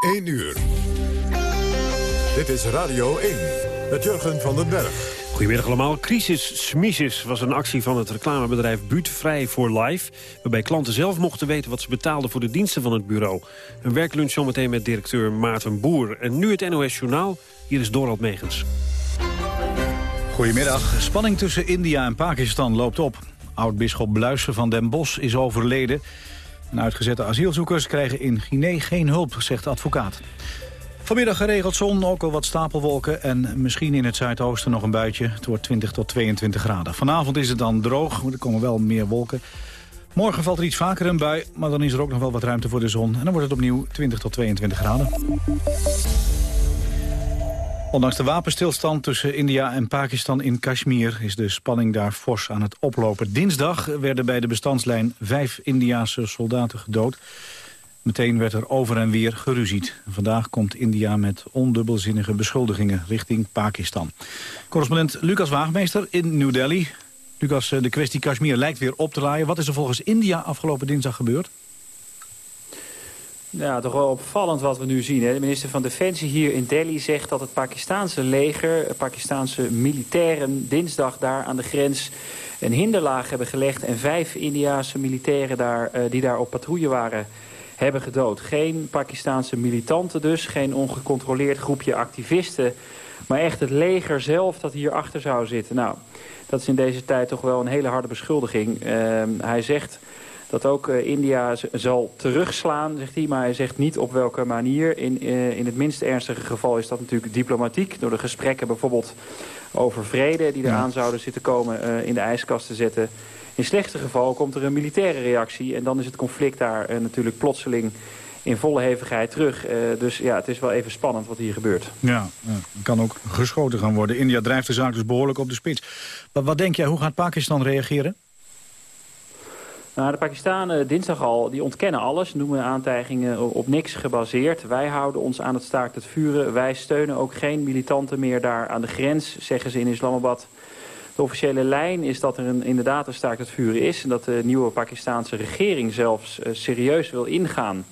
1 uur. Dit is Radio 1 met Jurgen van den Berg. Goedemiddag allemaal. Crisis Smisis was een actie van het reclamebedrijf Buurtvrij voor Life... waarbij klanten zelf mochten weten wat ze betaalden voor de diensten van het bureau. Een werklunch zometeen met directeur Maarten Boer. En nu het NOS Journaal. Hier is Dorald Megens. Goedemiddag. Spanning tussen India en Pakistan loopt op. Oud-bisschop Bluissen van Den Bosch is overleden. En uitgezette asielzoekers krijgen in Guinea geen hulp, zegt de advocaat. Vanmiddag geregeld zon, ook al wat stapelwolken en misschien in het zuidoosten nog een buitje. Het wordt 20 tot 22 graden. Vanavond is het dan droog, er komen wel meer wolken. Morgen valt er iets vaker een bui, maar dan is er ook nog wel wat ruimte voor de zon. En dan wordt het opnieuw 20 tot 22 graden. Ondanks de wapenstilstand tussen India en Pakistan in Kashmir... is de spanning daar fors aan het oplopen. Dinsdag werden bij de bestandslijn vijf Indiaanse soldaten gedood. Meteen werd er over en weer geruzied. Vandaag komt India met ondubbelzinnige beschuldigingen richting Pakistan. Correspondent Lucas Waagmeester in New Delhi. Lucas, eh, de kwestie Kashmir lijkt weer op te laaien. Wat is er volgens India afgelopen dinsdag gebeurd? Ja, toch wel opvallend wat we nu zien. Hè. De minister van Defensie hier in Delhi zegt dat het Pakistaanse leger... Pakistaanse militairen dinsdag daar aan de grens een hinderlaag hebben gelegd... en vijf Indiaanse militairen daar, uh, die daar op patrouille waren hebben gedood. Geen Pakistaanse militanten dus, geen ongecontroleerd groepje activisten... maar echt het leger zelf dat hier achter zou zitten. Nou, dat is in deze tijd toch wel een hele harde beschuldiging. Uh, hij zegt dat ook uh, India zal terugslaan, zegt hij. Maar hij zegt niet op welke manier. In, uh, in het minst ernstige geval is dat natuurlijk diplomatiek. Door de gesprekken bijvoorbeeld over vrede die eraan zouden zitten komen uh, in de ijskast te zetten. In slechtste geval komt er een militaire reactie. En dan is het conflict daar natuurlijk plotseling in volle hevigheid terug. Uh, dus ja, het is wel even spannend wat hier gebeurt. Ja, ja, kan ook geschoten gaan worden. India drijft de zaak dus behoorlijk op de spits. Maar wat denk jij, hoe gaat Pakistan reageren? Nou, de Pakistanen dinsdag al, die ontkennen alles, noemen aantijgingen op niks gebaseerd. Wij houden ons aan het staakt het vuren. Wij steunen ook geen militanten meer daar aan de grens, zeggen ze in Islamabad. De officiële lijn is dat er inderdaad een staakt het vuren is... en dat de nieuwe Pakistaanse regering zelfs uh, serieus wil ingaan...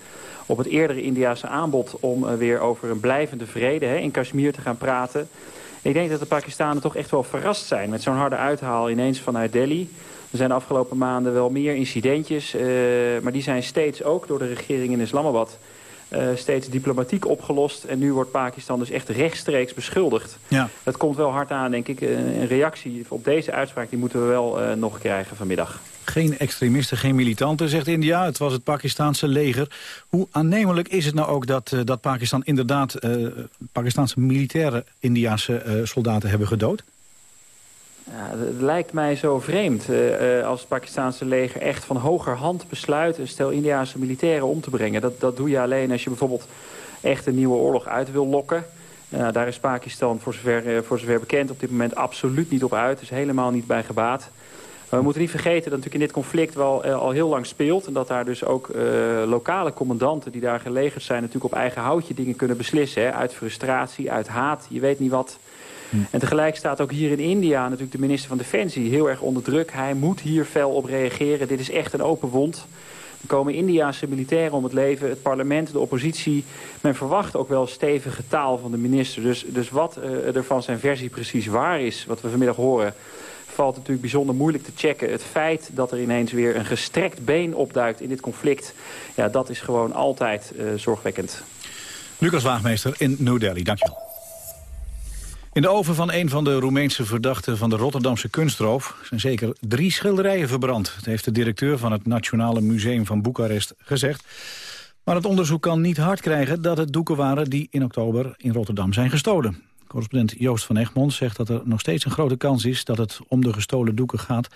op het eerdere Indiase aanbod om uh, weer over een blijvende vrede hè, in Kashmir te gaan praten. Ik denk dat de Pakistanen toch echt wel verrast zijn met zo'n harde uithaal ineens vanuit Delhi... Er zijn de afgelopen maanden wel meer incidentjes, uh, maar die zijn steeds ook door de regering in Islamabad uh, steeds diplomatiek opgelost. En nu wordt Pakistan dus echt rechtstreeks beschuldigd. Ja. Dat komt wel hard aan, denk ik. Een reactie op deze uitspraak die moeten we wel uh, nog krijgen vanmiddag. Geen extremisten, geen militanten, zegt India. Het was het Pakistanse leger. Hoe aannemelijk is het nou ook dat, uh, dat Pakistan inderdaad... Pakistanse militaire Indiaanse soldaten hebben gedood? Ja, het lijkt mij zo vreemd uh, als het Pakistanse leger echt van hogerhand besluit... een stel Indiaanse militairen om te brengen. Dat, dat doe je alleen als je bijvoorbeeld echt een nieuwe oorlog uit wil lokken. Daar is Pakistan voor zover, uh, voor zover bekend op dit moment absoluut niet op uit. is helemaal niet bij gebaat. Maar we moeten niet vergeten dat natuurlijk in dit conflict wel al heel lang speelt. En dat daar dus ook lokale commandanten die daar gelegerd zijn... natuurlijk op eigen houtje dingen kunnen beslissen. Hè, uit frustratie, uit haat. Je weet niet wat. En tegelijk staat ook hier in India natuurlijk de minister van Defensie heel erg onder druk. Hij moet hier fel op reageren. Dit is echt een open wond. Er komen Indiaanse militairen om het leven, het parlement, de oppositie. Men verwacht ook wel stevige taal van de minister. Dus, dus wat uh, er van zijn versie precies waar is, wat we vanmiddag horen valt natuurlijk bijzonder moeilijk te checken. Het feit dat er ineens weer een gestrekt been opduikt in dit conflict... ja, dat is gewoon altijd uh, zorgwekkend. Lucas Waagmeester in New Delhi, dankjewel. In de oven van een van de Roemeense verdachten van de Rotterdamse kunstroof... zijn zeker drie schilderijen verbrand. Dat heeft de directeur van het Nationale Museum van Boekarest gezegd. Maar het onderzoek kan niet hard krijgen dat het doeken waren... die in oktober in Rotterdam zijn gestolen. Correspondent Joost van Egmond zegt dat er nog steeds een grote kans is... dat het om de gestolen doeken gaat.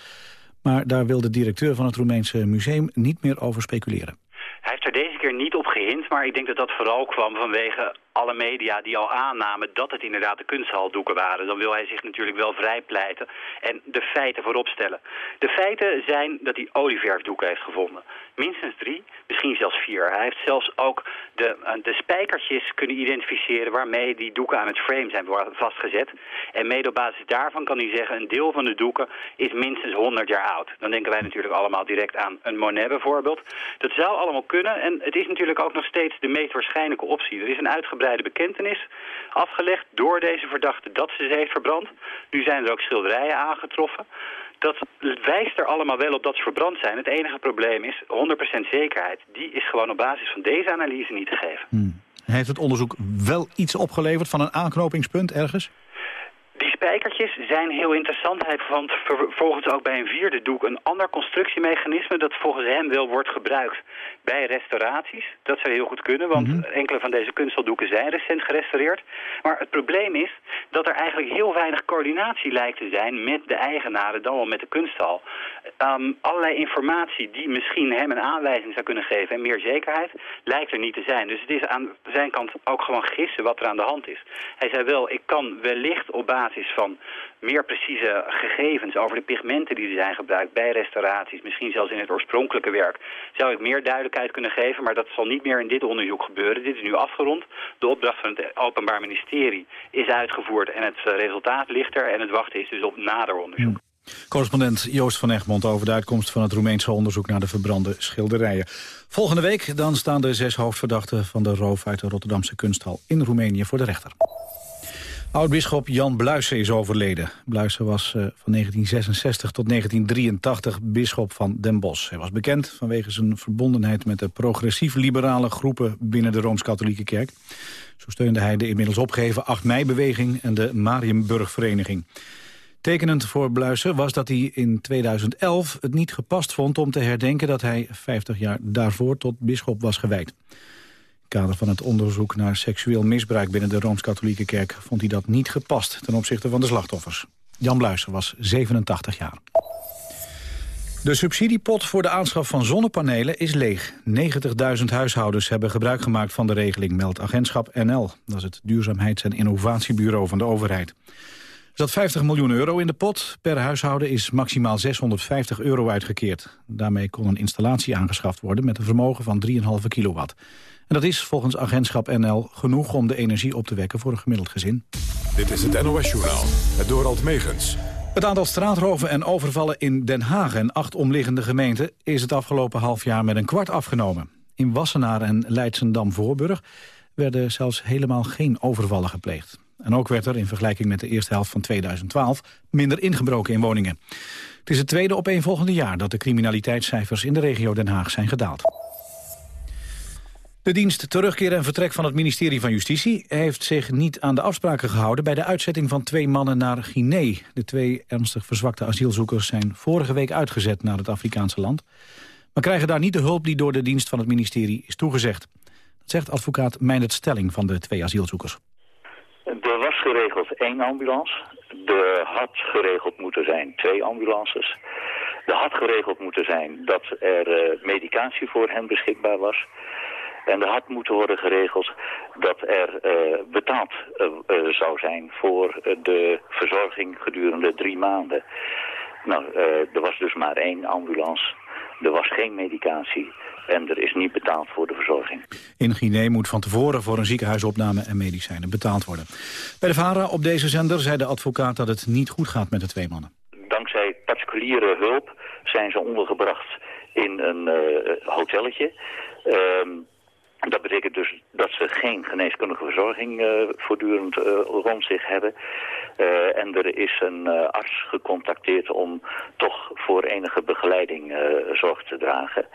Maar daar wil de directeur van het Roemeense museum niet meer over speculeren. Hij heeft er deze keer niet op gehind, maar ik denk dat dat vooral kwam vanwege alle media die al aannamen dat het inderdaad de kunsthaldoeken waren. Dan wil hij zich natuurlijk wel vrijpleiten en de feiten voorop stellen. De feiten zijn dat hij olieverfdoeken heeft gevonden. Minstens drie, misschien zelfs vier. Hij heeft zelfs ook de, de spijkertjes kunnen identificeren waarmee die doeken aan het frame zijn vastgezet. En mede op basis daarvan kan hij zeggen een deel van de doeken is minstens 100 jaar oud. Dan denken wij natuurlijk allemaal direct aan een Monet bijvoorbeeld. Dat zou allemaal kunnen. En het is natuurlijk ook nog steeds de meest waarschijnlijke optie. Er is een uitgebreide bekentenis afgelegd door deze verdachte dat ze ze heeft verbrand. Nu zijn er ook schilderijen aangetroffen. Dat wijst er allemaal wel op dat ze verbrand zijn. Het enige probleem is 100% zekerheid. Die is gewoon op basis van deze analyse niet gegeven. Hmm. Heeft het onderzoek wel iets opgeleverd van een aanknopingspunt ergens? Die spijkertjes zijn heel interessant. Hij vond vervolgens ook bij een vierde doek een ander constructiemechanisme... dat volgens hem wel wordt gebruikt bij restauraties. Dat zou heel goed kunnen, want mhm. enkele van deze kunsteldoeken zijn recent gerestaureerd. Maar het probleem is dat er eigenlijk heel weinig coördinatie lijkt te zijn... met de eigenaren, dan wel met de kunsthal. Um, allerlei informatie die misschien hem een aanwijzing zou kunnen geven... en meer zekerheid, lijkt er niet te zijn. Dus het is aan zijn kant ook gewoon gissen wat er aan de hand is. Hij zei wel, ik kan wellicht op basis van meer precieze gegevens over de pigmenten die er zijn gebruikt bij restauraties, misschien zelfs in het oorspronkelijke werk, zou ik meer duidelijkheid kunnen geven, maar dat zal niet meer in dit onderzoek gebeuren. Dit is nu afgerond. De opdracht van het Openbaar Ministerie is uitgevoerd en het eh, resultaat ligt er en het wachten is dus op nader onderzoek. Correspondent Joost van Egmond over de uitkomst van het Roemeense onderzoek naar de verbrande schilderijen. Volgende week dan staan de zes hoofdverdachten van de roof uit de Rotterdamse kunsthal in Roemenië voor de rechter. Oud-bisschop Jan Bluisen is overleden. Bluisen was uh, van 1966 tot 1983 bisschop van Den Bosch. Hij was bekend vanwege zijn verbondenheid met de progressief-liberale groepen binnen de Rooms-Katholieke Kerk. Zo steunde hij de inmiddels opgeheven 8 mei-beweging en de Marienburg-vereniging. Tekenend voor Bluisen was dat hij in 2011 het niet gepast vond om te herdenken dat hij 50 jaar daarvoor tot bisschop was gewijd kader van het onderzoek naar seksueel misbruik binnen de Rooms-Katholieke Kerk vond hij dat niet gepast ten opzichte van de slachtoffers. Jan Bluister was 87 jaar. De subsidiepot voor de aanschaf van zonnepanelen is leeg. 90.000 huishoudens hebben gebruik gemaakt van de regeling, meldt agentschap NL. Dat is het duurzaamheids- en innovatiebureau van de overheid. Er zat 50 miljoen euro in de pot. Per huishouden is maximaal 650 euro uitgekeerd. Daarmee kon een installatie aangeschaft worden met een vermogen van 3,5 kilowatt. En dat is volgens agentschap NL genoeg om de energie op te wekken voor een gemiddeld gezin. Dit is het NOS-journaal, het Dorald Megens. Het aantal straatroven en overvallen in Den Haag en acht omliggende gemeenten... is het afgelopen half jaar met een kwart afgenomen. In Wassenaar en Leidsendam-Voorburg werden zelfs helemaal geen overvallen gepleegd. En ook werd er in vergelijking met de eerste helft van 2012 minder ingebroken in woningen. Het is het tweede opeenvolgende jaar dat de criminaliteitscijfers in de regio Den Haag zijn gedaald. De dienst Terugkeer en Vertrek van het ministerie van Justitie... heeft zich niet aan de afspraken gehouden... bij de uitzetting van twee mannen naar Guinea. De twee ernstig verzwakte asielzoekers zijn vorige week uitgezet... naar het Afrikaanse land. Maar krijgen daar niet de hulp die door de dienst van het ministerie is toegezegd. Dat zegt advocaat Meindert Stelling van de twee asielzoekers. Er was geregeld één ambulance. Er had geregeld moeten zijn twee ambulances. Er had geregeld moeten zijn dat er uh, medicatie voor hen beschikbaar was... En er had moeten worden geregeld dat er uh, betaald uh, zou zijn voor de verzorging gedurende drie maanden. Nou, er was dus maar één ambulance. Er was geen medicatie en er is niet betaald voor de verzorging. In Guinea moet van tevoren voor een ziekenhuisopname en medicijnen betaald worden. Bij de VARA op deze zender zei de advocaat dat het niet goed gaat met de twee mannen. Dankzij particuliere hulp zijn ze ondergebracht in een uh, hotelletje. Uh, dat betekent dus dat ze geen geneeskundige verzorging uh, voortdurend uh, rond zich hebben. Uh, en er is een arts gecontacteerd om toch voor enige begeleiding zorg te dragen.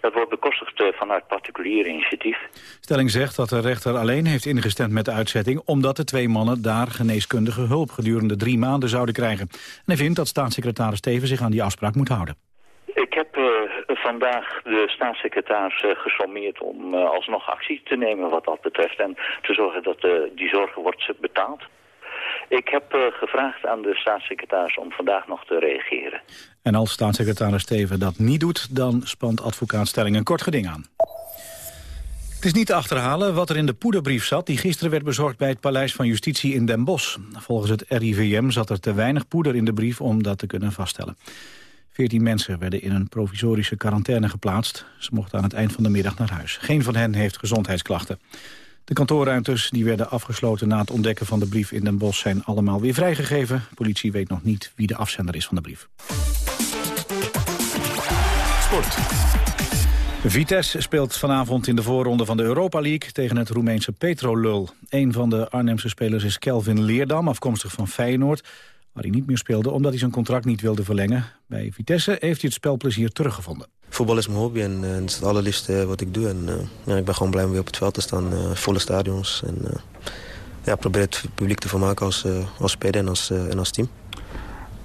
Dat wordt bekostigd vanuit particulier initiatief. Stelling zegt dat de rechter alleen heeft ingestemd met de uitzetting... omdat de twee mannen daar geneeskundige hulp gedurende drie maanden zouden krijgen. En hij vindt dat staatssecretaris Steven zich aan die afspraak moet houden. Ik heb vandaag de staatssecretaris uh, gesommeerd om uh, alsnog actie te nemen wat dat betreft. En te zorgen dat uh, die zorg wordt betaald. Ik heb gevraagd aan de staatssecretaris om vandaag nog te reageren. En als staatssecretaris Steven dat niet doet, dan spant advocaat Stelling een kort geding aan. Het is niet te achterhalen wat er in de poederbrief zat... die gisteren werd bezorgd bij het Paleis van Justitie in Den Bosch. Volgens het RIVM zat er te weinig poeder in de brief om dat te kunnen vaststellen. 14 mensen werden in een provisorische quarantaine geplaatst. Ze mochten aan het eind van de middag naar huis. Geen van hen heeft gezondheidsklachten. De kantoorruimtes die werden afgesloten na het ontdekken van de brief in Den Bosch... zijn allemaal weer vrijgegeven. politie weet nog niet wie de afzender is van de brief. Sport. Vitesse speelt vanavond in de voorronde van de Europa League tegen het Roemeense Petrolul. Een van de Arnhemse spelers is Kelvin Leerdam, afkomstig van Feyenoord, waar hij niet meer speelde omdat hij zijn contract niet wilde verlengen. Bij Vitesse heeft hij het spelplezier teruggevonden. Voetbal is mijn hobby en uh, het is het allerliefste wat ik doe. En, uh, ja, ik ben gewoon blij om weer op het veld te staan, uh, volle stadions. En ja, probeer het publiek te vermaken als, als speler en als, en als team.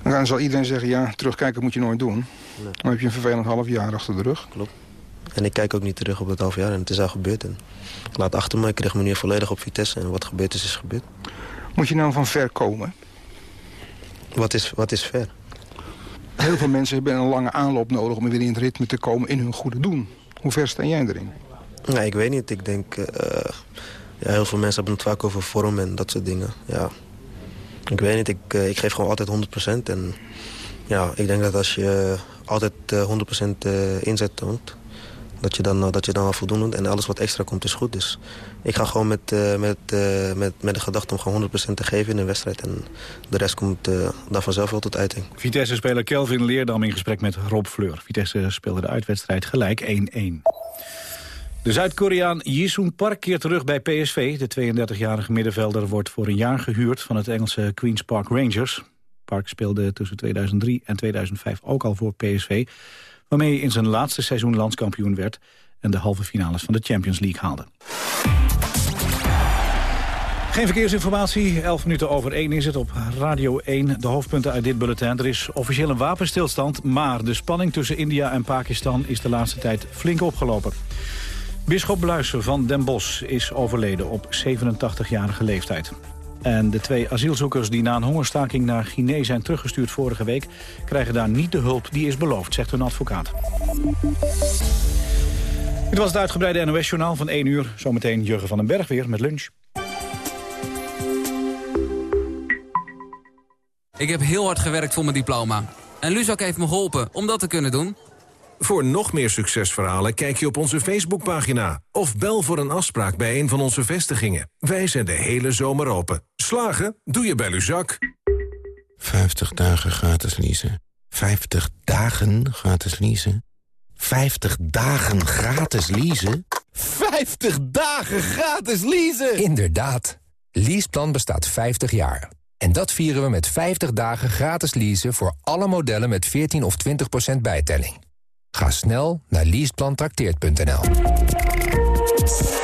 Dan zal iedereen zeggen, ja, terugkijken moet je nooit doen. Nee. Dan heb je een vervelend half jaar achter de rug. Klopt. En ik kijk ook niet terug op het half jaar en het is al gebeurd. En ik laat achter me, ik kreeg me nu volledig op Vitesse en wat gebeurd is, is gebeurd. Moet je nou van ver komen? Wat is, wat is ver? Heel veel mensen hebben een lange aanloop nodig om weer in het ritme te komen in hun goede doen. Hoe ver sta jij erin? Nee, ik weet niet. Ik denk, uh, ja, heel veel mensen hebben het vaak over vorm en dat soort dingen. Ja. Ik weet niet, ik, uh, ik geef gewoon altijd 100%. En ja, ik denk dat als je altijd uh, 100% inzet toont dat je dan, dat je dan al voldoende doet. En alles wat extra komt is goed. Dus ik ga gewoon met, uh, met, uh, met, met de gedachte om gewoon 100% te geven in een wedstrijd. En de rest komt uh, daar vanzelf wel tot uiting. Vitesse-speler Kelvin Leerdam in gesprek met Rob Fleur. Vitesse speelde de uitwedstrijd gelijk 1-1. De Zuid-Koreaan Jisun Park keert terug bij PSV. De 32-jarige middenvelder wordt voor een jaar gehuurd van het Engelse Queen's Park Rangers. Park speelde tussen 2003 en 2005 ook al voor PSV waarmee hij in zijn laatste seizoen landskampioen werd... en de halve finales van de Champions League haalde. Geen verkeersinformatie, 11 minuten over 1 is het op Radio 1. De hoofdpunten uit dit bulletin. Er is officieel een wapenstilstand, maar de spanning tussen India en Pakistan is de laatste tijd flink opgelopen. Bisschop Bluiser van Den Bosch is overleden op 87-jarige leeftijd. En de twee asielzoekers die na een hongerstaking naar Guinea zijn teruggestuurd vorige week... krijgen daar niet de hulp die is beloofd, zegt hun advocaat. Dit was het uitgebreide NOS-journaal van 1 uur. Zometeen Jurgen van den Berg weer met lunch. Ik heb heel hard gewerkt voor mijn diploma. En Luzak heeft me geholpen om dat te kunnen doen. Voor nog meer succesverhalen kijk je op onze Facebookpagina... of bel voor een afspraak bij een van onze vestigingen. Wij zijn de hele zomer open. Slagen? Doe je bij Luzak. 50 dagen gratis leasen. 50 dagen gratis leasen. 50 dagen gratis leasen. 50 dagen gratis leasen! Inderdaad. Leaseplan bestaat 50 jaar. En dat vieren we met 50 dagen gratis leasen... voor alle modellen met 14 of 20% bijtelling. Ga snel naar leaseplantrakteert.nl.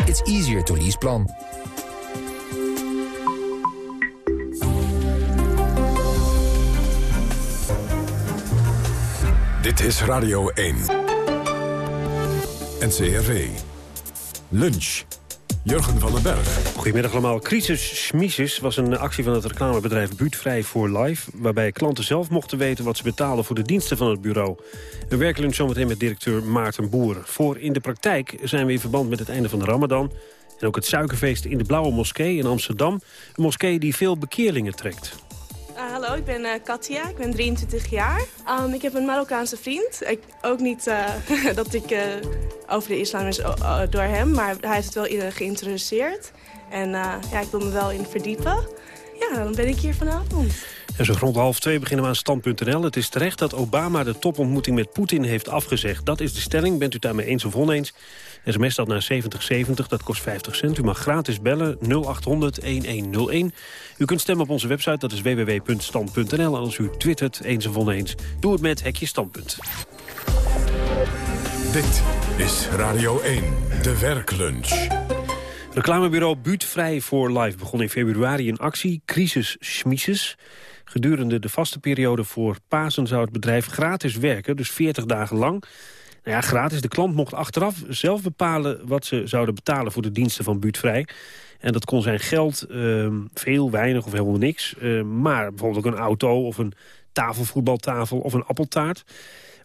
It's easier to leaseplan. Dit is Radio 1. NCRV. Lunch. Jurgen van den Berg. Goedemiddag allemaal. Crisis Schmises was een actie van het reclamebedrijf Buurtvrij voor Life... waarbij klanten zelf mochten weten wat ze betalen voor de diensten van het bureau. Een werklunch zometeen met directeur Maarten Boer. Voor in de praktijk zijn we in verband met het einde van de Ramadan... en ook het suikerfeest in de Blauwe Moskee in Amsterdam. Een moskee die veel bekeerlingen trekt. Ik ben uh, Katia, ik ben 23 jaar. Um, ik heb een Marokkaanse vriend. Ik, ook niet uh, dat ik over de islam is door hem, maar hij heeft het wel geïntroduceerd. En ja, ik wil me wel in verdiepen. Ja, dan ben ik hier vanavond. En zo rond half twee beginnen we aan stand.nl. Het is terecht dat Obama de topontmoeting met Poetin heeft afgezegd. Dat is de stelling. Bent u daarmee eens of oneens? SMS dat naar 7070, dat kost 50 cent. U mag gratis bellen 0800-1101. U kunt stemmen op onze website, dat is www.stand.nl. En als u twittert eens of oneens, doe het met Hekje Standpunt. Dit is Radio 1, de werklunch. Reclamebureau Buurtvrij voor Life begon in februari een actie, Crisis Schmises. Gedurende de vaste periode voor Pasen zou het bedrijf gratis werken, dus 40 dagen lang. Nou ja, gratis. De klant mocht achteraf zelf bepalen wat ze zouden betalen voor de diensten van Buurtvrij. En dat kon zijn geld, uh, veel, weinig of helemaal niks. Uh, maar bijvoorbeeld ook een auto of een tafelvoetbaltafel of een appeltaart.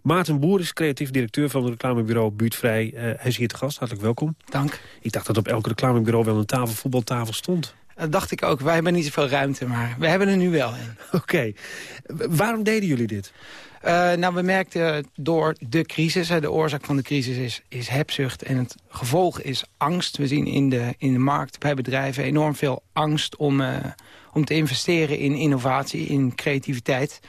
Maarten Boer is creatief directeur van het reclamebureau Buurtvrij. Uh, hij is hier te gast, hartelijk welkom. Dank. Ik dacht dat op elke reclamebureau wel een tafelvoetbaltafel stond. Dat dacht ik ook. Wij hebben niet zoveel ruimte, maar we hebben er nu wel Oké. Waarom deden jullie dit? Uh, nou, we merkten door de crisis, de oorzaak van de crisis is, hebzucht en het gevolg is angst. We zien in de, in de markt bij bedrijven enorm veel angst om, uh, om te investeren in innovatie, in creativiteit.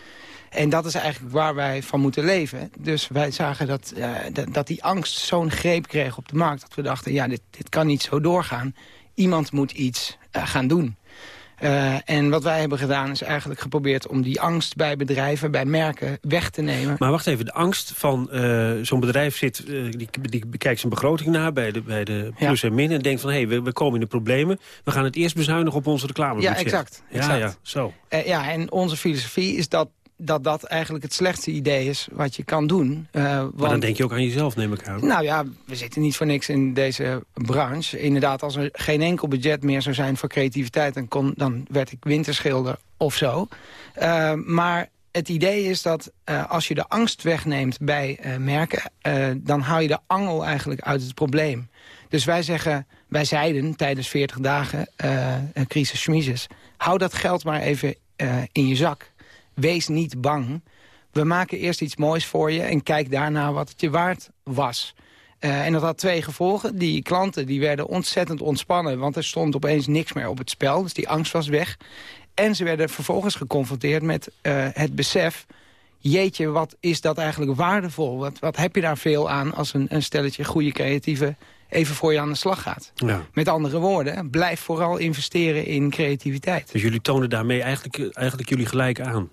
En dat is eigenlijk waar wij van moeten leven. Dus wij zagen dat, uh, dat die angst zo'n greep kreeg op de markt... dat we dachten, ja, dit, dit kan niet zo doorgaan. Iemand moet iets gaan doen. Uh, en wat wij hebben gedaan is eigenlijk geprobeerd om die angst bij bedrijven, bij merken, weg te nemen. Maar wacht even, de angst van uh, zo'n bedrijf zit, uh, die, die bekijkt zijn begroting na bij de, bij de plus ja. en min en denkt van hé, hey, we, we, komen in de problemen. We gaan het eerst bezuinigen op onze reclamebudget. Ja, exact. exact. Ja, ja, zo. ja, en onze filosofie is dat dat dat eigenlijk het slechtste idee is wat je kan doen. Uh, want, maar dan denk je ook aan jezelf, neem ik aan. Nou ja, we zitten niet voor niks in deze branche. Inderdaad, als er geen enkel budget meer zou zijn voor creativiteit... dan, kon, dan werd ik winterschilder of zo. Uh, maar het idee is dat uh, als je de angst wegneemt bij merken... dan haal je de angel eigenlijk uit het probleem. Dus wij zeggen, wij zeiden tijdens 40 dagen crisis schmises... hou dat geld maar even in je zak wees niet bang. We maken eerst iets moois voor je en kijk daarna wat het je waard was. Uh, en dat had twee gevolgen. Die klanten die werden ontzettend ontspannen... want er stond opeens niks meer op het spel. Dus die angst was weg. En ze werden vervolgens geconfronteerd met uh, het besef... jeetje, wat is dat eigenlijk waardevol? Wat, wat heb je daar veel aan als een, een stelletje goede creatieve even voor je aan de slag gaat. Ja. Met andere woorden, blijf vooral investeren in creativiteit. Dus jullie tonen daarmee eigenlijk, eigenlijk jullie gelijk aan?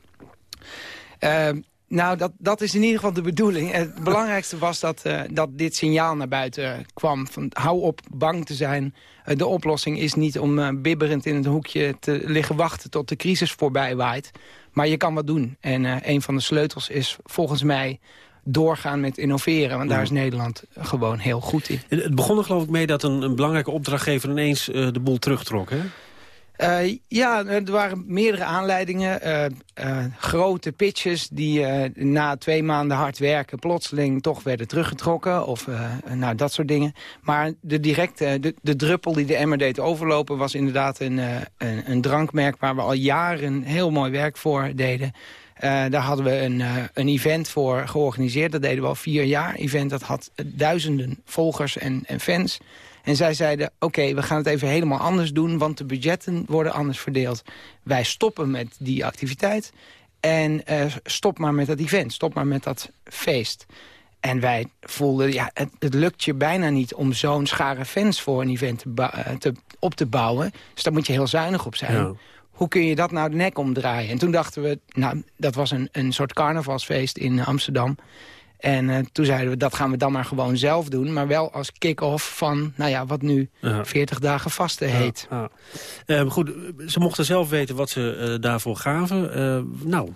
Uh, nou, dat, dat is in ieder geval de bedoeling. Het belangrijkste was dat, uh, dat dit signaal naar buiten kwam. Van, hou op bang te zijn. Uh, de oplossing is niet om uh, bibberend in het hoekje te liggen wachten... tot de crisis voorbij waait. Maar je kan wat doen. En een van de sleutels is volgens mij doorgaan met innoveren. Want daar is Nederland gewoon heel goed in. Het begon er geloof ik mee dat een, een belangrijke opdrachtgever... ineens de boel terugtrok, hè? Uh, ja, er waren meerdere aanleidingen. Uh, uh, grote pitches die na twee maanden hard werken... plotseling toch werden teruggetrokken. Of nou, dat soort dingen. Maar de, directe, de, de, druppel die de emmer deed overlopen... was inderdaad een, een, een, drankmerk waar we al jaren heel mooi werk voor deden. daar hadden we een, een event voor georganiseerd. Dat deden we al vier jaar. Event dat had duizenden volgers en, en fans... En zij zeiden, oké, we gaan het even helemaal anders doen... want de budgetten worden anders verdeeld. Wij stoppen met die activiteit en uh, stop maar met dat event. Stop maar met dat feest. En wij voelden, ja, het, het lukt je bijna niet om zo'n schare fans voor een event te, te, op te bouwen. Dus daar moet je heel zuinig op zijn. Ja. Hoe kun je dat nou de nek omdraaien? En toen dachten we, nou, dat was een, een soort carnavalsfeest in Amsterdam. En uh, toen zeiden we, dat gaan we dan maar gewoon zelf doen. Maar wel als kick-off van, nou ja, wat nu ja. 40 dagen vaste heet. Ja, ja. Uh, goed, ze mochten zelf weten wat ze uh, daarvoor gaven. nou,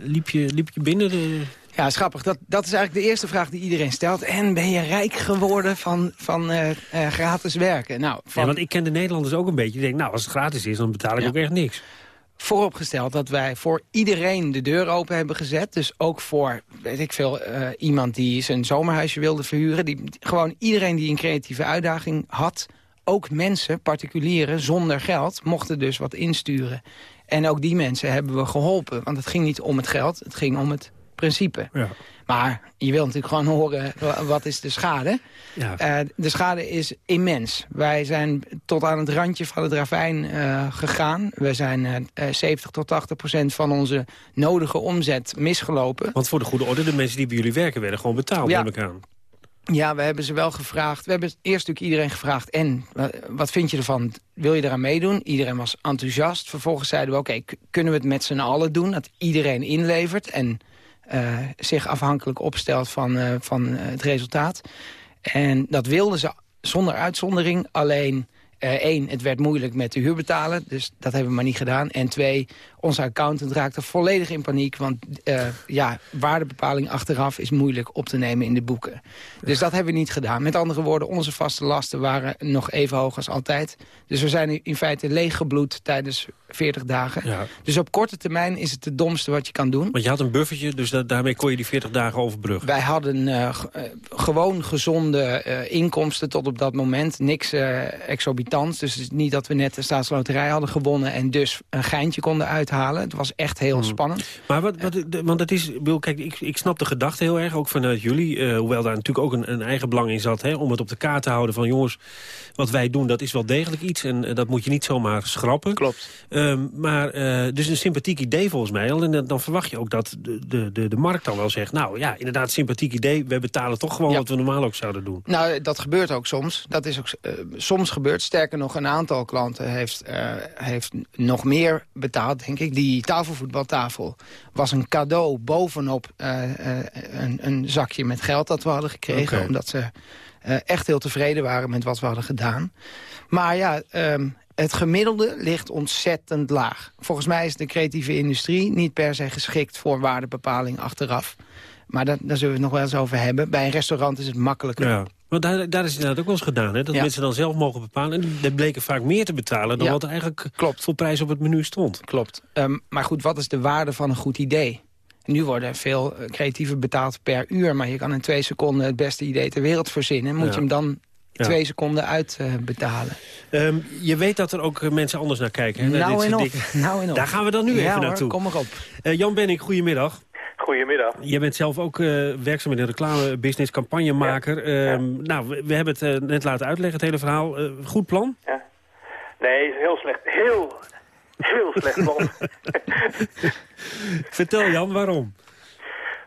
liep je, liep je binnen de... Ja, is grappig. Dat, dat is eigenlijk de eerste vraag die iedereen stelt. En ben je rijk geworden van, van gratis werken? Nou, van... Ja, want ik ken de Nederlanders ook een beetje. Ik denk, nou, als het gratis is, dan betaal ik ook echt niks vooropgesteld dat wij voor iedereen de deur open hebben gezet. Dus ook voor, weet ik veel, uh, iemand die zijn zomerhuisje wilde verhuren. Die, gewoon iedereen die een creatieve uitdaging had. Ook mensen, particulieren, zonder geld, mochten dus wat insturen. En ook die mensen hebben we geholpen. Want het ging niet om het geld, het ging om het principe. Ja. Maar je wilt natuurlijk gewoon horen, wat is de schade? Ja. Uh, de schade is immens. Wij zijn tot aan het randje van het ravijn uh, gegaan. We zijn uh, 70 tot 80 procent van onze nodige omzet misgelopen. Want voor de goede orde, de mensen die bij jullie werken... werden gewoon betaald, ja. neem ik aan. Ja, we hebben ze wel gevraagd. We hebben eerst natuurlijk iedereen gevraagd. En, wat vind je ervan? Wil je eraan meedoen? Iedereen was enthousiast. Vervolgens zeiden we, oké, okay, kunnen we het met z'n allen doen? Dat iedereen inlevert en uh, zich afhankelijk opstelt van, uh, van het resultaat. En dat wilden ze zonder uitzondering. Alleen, één, het werd moeilijk met de huur betalen. Dus dat hebben we maar niet gedaan. En twee, onze accountant raakte volledig in paniek. Want uh, ja, waardebepaling achteraf is moeilijk op te nemen in de boeken. Dus dat hebben we niet gedaan. Met andere woorden, onze vaste lasten waren nog even hoog als altijd. Dus we zijn in feite leeggebloed tijdens 40 dagen. Ja. Dus op korte termijn is het het domste wat je kan doen. Want je had een buffertje, dus da daarmee kon je die 40 dagen overbruggen. Wij hadden uh, gewoon gezonde uh, inkomsten tot op dat moment. Niks exorbitant dans. Dus het is niet dat we net de staatsloterij hadden gewonnen... en dus een geintje konden uithalen. Het was echt heel Hmm. spannend. Maar wat, wat, de- want het is, ik bedoel, kijk, ik, ik snap de gedachte heel erg, ook vanuit jullie. eh, hoewel daar natuurlijk ook een, een eigen belang in zat, hè, om het op de kaart te houden van jongens, wat wij doen, dat is wel degelijk iets en eh, dat moet je niet zomaar schrappen. Klopt. Ehm, maar eh, dus een sympathiek idee volgens mij al. En dan- dan verwacht je ook dat de, de, de, markt dan wel zegt, nou ja, inderdaad, sympathiek idee, we betalen toch gewoon wat we normaal ook zouden doen. Nou, dat gebeurt ook soms. Dat is ook eh, soms gebeurd. Sterker nog, een aantal klanten heeft, eh, heeft nog meer betaald, denk ik. Die tafelvoetbaltafel was een cadeau bovenop eh, eh, een, een zakje met geld dat we hadden gekregen. Omdat ze eh, echt heel tevreden waren met wat we hadden gedaan. Maar ja, ehm, het gemiddelde ligt ontzettend laag. Volgens mij is de creatieve industrie niet per se geschikt voor waardebepaling achteraf. Maar daar, daar zullen we het nog wel eens over hebben. Bij een restaurant is het makkelijker. Ja. Want daar, daar is inderdaad ook wel eens gedaan, hè? dat Ja. mensen dan zelf mogen bepalen. En die bleken vaak meer te betalen dan Ja. wat er eigenlijk voor prijs op het menu stond. Klopt. Ehm, maar goed, wat is de waarde van een goed idee? Nu worden veel eh, creatieven betaald per uur... maar je kan in twee seconden het beste idee ter wereld verzinnen. Moet Ja. je hem dan Ja. twee seconden uitbetalen? Ehm, je weet dat er ook eh, mensen anders naar kijken. Hè? Nou en dingen. Nou en. Daar gaan we dan nu Ja even hoor, naartoe. kom maar op. Eh, Jan Benning, goedemiddag. Goedemiddag. Jij bent zelf ook eh, werkzaam in de reclamebusiness, campagnemaker. Ehm, Nou, we, we hebben het eh, net laten uitleggen, het hele verhaal. Eh, goed plan? Nee, heel slecht. Heel, heel slecht plan. Vertel Jan, waarom?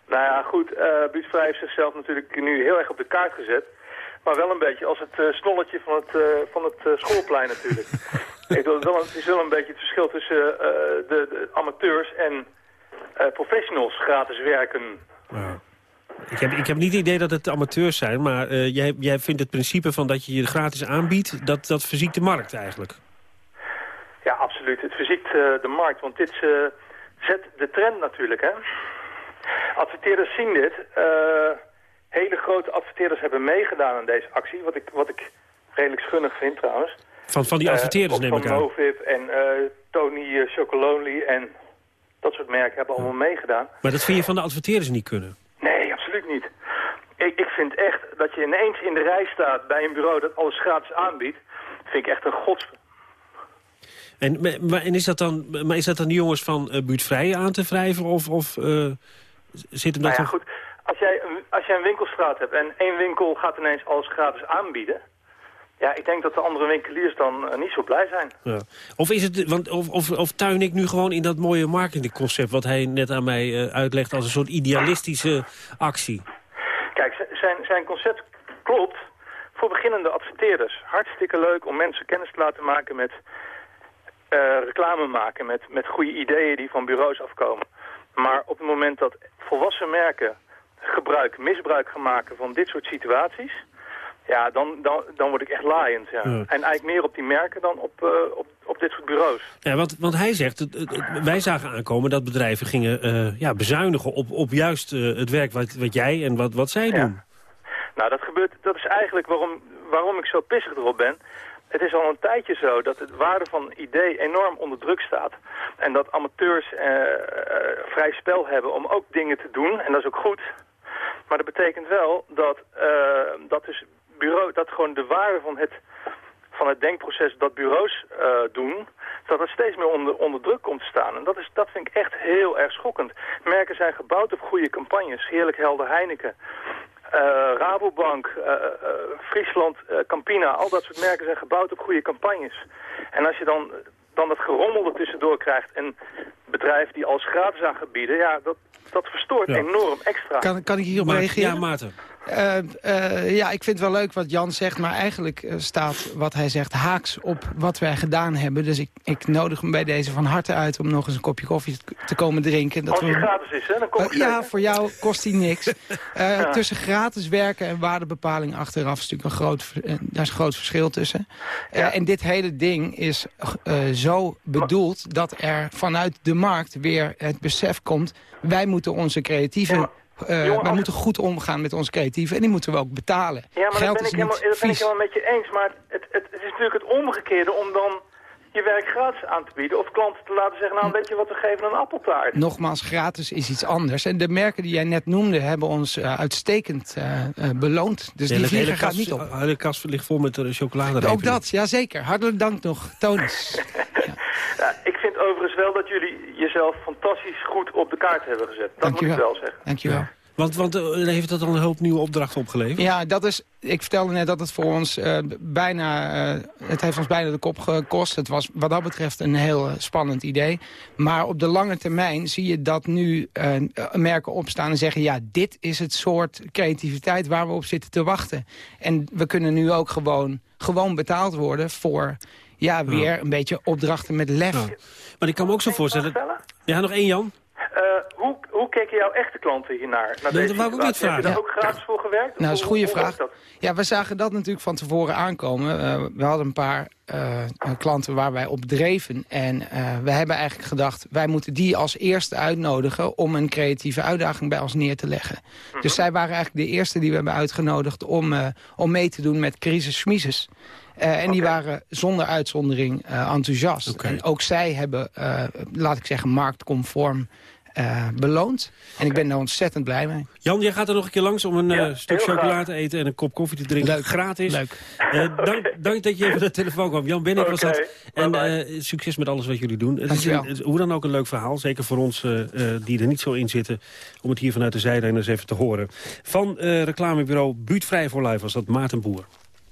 nou ja, goed. Buurtvrij heeft zichzelf natuurlijk nu heel erg op de kaart gezet. Maar wel een beetje als het snolletje van het, van het schoolplein natuurlijk. Ik bedoel, het, is wel een- beetje het verschil tussen de, de amateurs en professionals gratis werken. Ik heb, ik heb niet het idee dat het amateurs zijn, maar eh, jij, jij vindt het principe van dat je je gratis aanbiedt, dat, dat verziekt de markt eigenlijk. Ja, absoluut. Het verziekt eh, de markt, want dit eh, zet de trend natuurlijk, hè. Adverteerders zien dit. Eh, hele grote adverteerders hebben meegedaan aan deze actie, wat ik, wat ik redelijk schunnig vind trouwens. Van, van die adverteerders Eh, neem ik van aan. Movip en eh, Tony eh, Chocolonely en dat soort merken hebben allemaal meegedaan. Maar dat vind je van de adverteerders niet kunnen. Nee, absoluut niet. Ik, ik vind echt dat je ineens in de rij staat bij een bureau dat alles gratis aanbiedt, vind ik echt een gods... En, maar- en is, dat dan, maar is dat dan die jongens van uh, buurtvrij aan te wrijven? Of, of eh, zit hem dat Nou ja, goed. Als jij, een- als jij een winkelstraat hebt en één winkel gaat ineens alles gratis aanbieden... Ja, ik denk dat de andere winkeliers dan eh, niet zo blij zijn. Ja. Of, is het, want, of, of, of tuin ik nu gewoon in dat mooie marketingconcept... wat hij net aan mij eh, uitlegt als een soort idealistische actie? Kijk, zijn, zijn concept klopt voor beginnende adverteerders. Hartstikke leuk om mensen kennis te laten maken met eh, reclame maken... Met, met goede ideeën die van bureaus afkomen. Maar op het moment dat volwassen merken gebruik, misbruik gaan maken van dit soort situaties... Ja, dan, dan, dan word ik echt laaiend. Ja. Ja. En eigenlijk meer op die merken dan op, eh, op, op dit soort bureaus. Ja, want, want hij zegt, het- het- het- wij zagen aankomen dat bedrijven gingen eh, ja, bezuinigen... op, op juist eh, het werk wat, wat jij en wat, wat zij doen. Nou, dat gebeurt, dat is eigenlijk waarom, waarom ik zo pissig erop ben. Het is al een tijdje zo dat het waarde van een idee enorm onder druk staat. En dat amateurs vrij spel hebben om ook dingen te doen. En dat is ook goed. Maar dat betekent wel dat, dat, dus bureau, dat gewoon de waarde van het, van het denkproces dat bureaus eh, doen... dat het steeds meer onder, onder druk komt te staan. En dat, is, dat vind ik echt heel erg schokkend. Merken zijn gebouwd op goede campagnes. Heerlijk Helder Heineken. Eh, Rabobank, eh, eh, Friesland, eh, Campina, al dat soort merken zijn gebouwd op goede campagnes. En als je dan, dan dat gerommel er tussendoor krijgt en bedrijven die alles gratis aan gaan bieden, ja, dat, dat verstoort Ja. enorm extra. Kan, kan ik hierop reageren? Ja, Maarten. Eh, eh, ja, ik vind het wel leuk wat Jan zegt, maar eigenlijk eh, staat wat hij zegt haaks op wat wij gedaan hebben. Dus ik, ik nodig hem bij deze van harte uit om nog eens een kopje koffie te, komen drinken. Als die gratis is, hè, dan kom ik ja, voor jou kost die niks. Ja. Tussen gratis werken en waardebepaling achteraf is natuurlijk een groot, daar is een groot verschil tussen. En dit hele ding is zo bedoeld dat er vanuit de markt weer het besef komt... wij moeten onze creatieven... eh, jongen, wij als- moeten goed omgaan met onze creatieven en die moeten we ook betalen. Ja, maar Geld dat ben, ik helemaal, dat ben ik helemaal met je eens. Maar het, het, het is natuurlijk het omgekeerde om dan je werk gratis aan te bieden... of klanten te laten zeggen, nou weet je wat, we geven een appeltaart. Nogmaals, gratis is iets anders. En de merken die jij net noemde hebben ons uh, uitstekend uh, uh, beloond. Dus de die hele, vliegen gaat niet op. De hele kast ligt vol met chocoladerepen. Ook dat, ja zeker. Hartelijk dank nog, Tonis. ja, wel dat jullie jezelf fantastisch goed op de kaart hebben gezet. Dat Dank moet ik wel. zeggen. Dank je wel. Want, want uh, heeft dat al een hoop nieuwe opdrachten opgeleverd? Ja, dat is, ik vertelde net dat het voor ons uh, bijna, uh, het heeft ons bijna de kop gekost. Het was wat dat betreft een heel spannend idee. Maar op de lange termijn zie je dat nu merken opstaan en zeggen... ja, dit is het soort creativiteit waar we op zitten te wachten. En we kunnen nu ook gewoon, gewoon betaald worden voor... Ja, weer ja. een beetje opdrachten met lef. Ja. Maar ik kan me ook zo voorstellen... Ja, nog één Jan. Uh, hoe, hoe keken jouw echte klanten hiernaar? Naar nee, dat wou ik ook net vragen. Heb je daar ook gratis voor gewerkt? Nou, dat is een goede vraag. Ja, we zagen dat natuurlijk van tevoren aankomen. Uh, we hadden een paar uh, klanten waar wij op dreven. En we hebben eigenlijk gedacht, wij moeten die als eerste uitnodigen... om een creatieve uitdaging bij ons neer te leggen. Mm -hmm. Dus zij waren eigenlijk de eerste die we hebben uitgenodigd... om, om mee te doen met Crisis Schmises. Uh, en okay. die waren zonder uitzondering uh, enthousiast. Okay. En ook zij hebben, uh, laat ik zeggen, marktconform beloond. En ik ben daar ontzettend blij mee. Jan, jij gaat er nog een keer langs om een ja, stuk chocolade te eten... en een kop koffie te drinken. Leuk. Gratis. Leuk. dank, dank, dat je even de telefoon kwam. Jan Bennik was dat. En succes met alles wat jullie doen. Het is een, hoe dan ook een leuk verhaal. Zeker voor ons die er niet zo in zitten. Om het hier vanuit de zijlijn eens even te horen. Van reclamebureau Buurtvrij voor Life was dat Maarten Boer.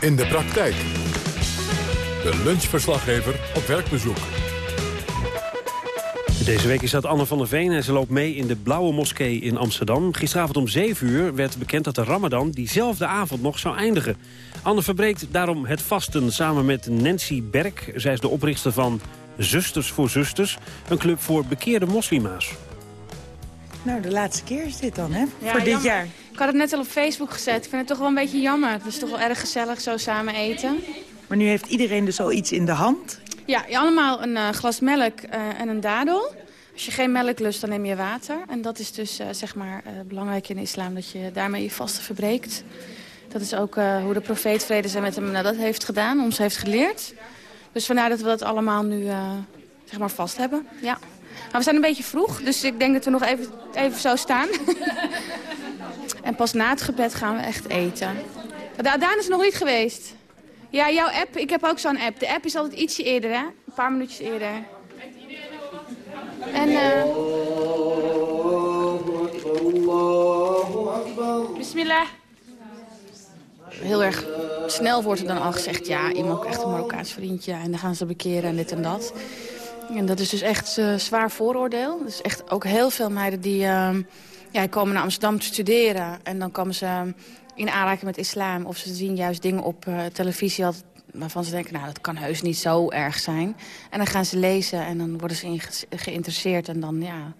in de praktijk. De lunchverslaggever op werkbezoek. Deze week is dat Anne van der Veen en ze loopt mee in de Blauwe Moskee in Amsterdam. Gisteravond om 7 uur werd bekend dat de ramadan diezelfde avond nog zou eindigen. Anne verbreekt daarom het vasten samen met Nancy Berk. Zij is de oprichter van Zusters voor Zusters, een club voor bekeerde moslima's. Nou, de laatste keer is dit dan, hè? Ja, voor dit jammer. jaar. Ik had het net al op Facebook gezet. Ik vind het toch wel een beetje jammer. Het is toch wel erg gezellig zo samen eten. Maar nu heeft iedereen dus al iets in de hand. Ja, allemaal een uh, glas melk uh, en een dadel. Als je geen melk lust, dan neem je water. En dat is dus uh, zeg maar belangrijk in de islam, dat je daarmee je vasten verbreekt. Dat is ook hoe de profeet vrede zijn met hem dat heeft gedaan, ons heeft geleerd. Dus vandaar dat we dat allemaal nu zeg maar vast hebben. Ja. Maar we zijn een beetje vroeg, dus ik denk dat we nog even, even zo staan. en pas na het gebed gaan we echt eten. Daan is nog niet geweest. Ja, jouw app, ik heb ook zo'n app. De app is altijd ietsje eerder, hè? Een paar minuutjes eerder. En eh... Bismillah. Heel erg snel wordt er dan al gezegd... ja, iemand echt een Marokkaans vriendje... en dan gaan ze bekeren en dit en dat. En dat is dus echt uh, zwaar vooroordeel. Dus echt ook heel veel meiden die uh, ja, komen naar Amsterdam te studeren... en dan komen ze in aanraking met islam... of ze zien juist dingen op uh, televisie waarvan ze denken... nou, dat kan heus niet zo erg zijn. En dan gaan ze lezen en dan worden ze ge geïnteresseerd... en dan ja,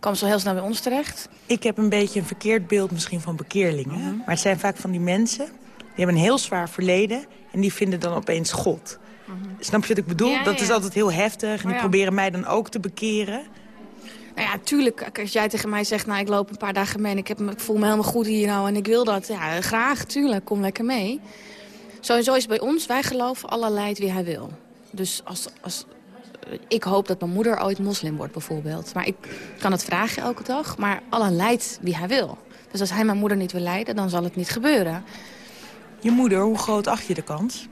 komen ze heel snel bij ons terecht. Ik heb een beetje een verkeerd beeld misschien van bekeerlingen. Mm -hmm. Maar het zijn vaak van die mensen... die hebben een heel zwaar verleden... en die vinden dan opeens God... Snap je wat ik bedoel? Ja, dat ja. is altijd heel heftig. En die ja. proberen mij dan ook te bekeren. Nou ja, tuurlijk. Als jij tegen mij zegt, nou, ik loop een paar dagen mee... en ik, heb, ik voel me helemaal goed hier nou en ik wil dat. Ja, graag, tuurlijk. Kom lekker mee. Sowieso is bij ons, wij geloven, Allah leidt wie hij wil. Dus als, als, ik hoop dat mijn moeder ooit moslim wordt, bijvoorbeeld. Maar ik kan het vragen elke dag. Maar Allah leidt wie hij wil. Dus als hij mijn moeder niet wil leiden, dan zal het niet gebeuren. Je moeder, hoe groot acht je de kans?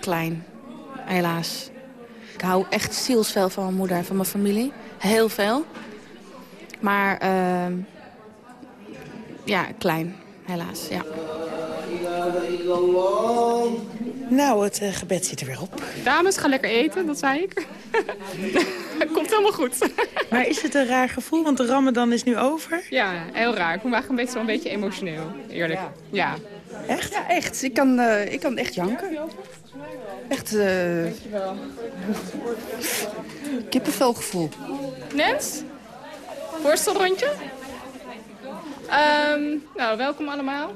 Klein helaas. Ik hou echt zielsveel van mijn moeder en van mijn familie. Heel veel. Maar uh, ja, klein, helaas, ja. Nou, het uh, gebed zit er weer op. Dames, ga lekker eten, dat zei ik. Komt helemaal goed. maar is het een raar gevoel, want de ramadan is nu over? Ja, heel raar. Ik voel me eigenlijk een beetje, een beetje emotioneel, eerlijk. Ja. ja. Echt? Ja, echt. Ik kan, uh, ik kan echt janken. Echt uh, kippenvelgevoel. Nens? Voorstelrondje? Um, nou, welkom allemaal.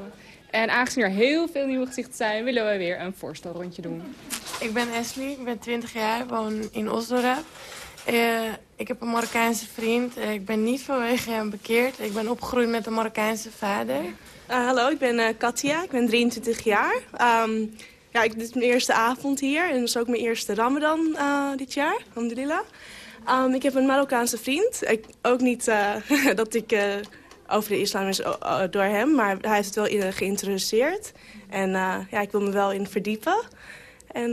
En aangezien er heel veel nieuwe gezichten zijn, willen we weer een voorstelrondje doen. Ik ben Esli, ik ben 20 jaar, woon in Osdorp. Uh, ik heb een Marokkaanse vriend. Uh, ik ben niet vanwege hem bekeerd. Ik ben opgegroeid met een Marokkaanse vader. Uh, hallo, ik ben Katia, ik ben 23 jaar. Um, ja, ik, dit is mijn eerste avond hier en dat is ook mijn eerste ramadan dit jaar, alhamdulillah. Um, ik heb een Marokkaanse vriend. Ik, ook niet dat ik over de islam is door hem, maar hij heeft het wel in, geïntroduceerd. En ja, ik wil me wel in verdiepen. En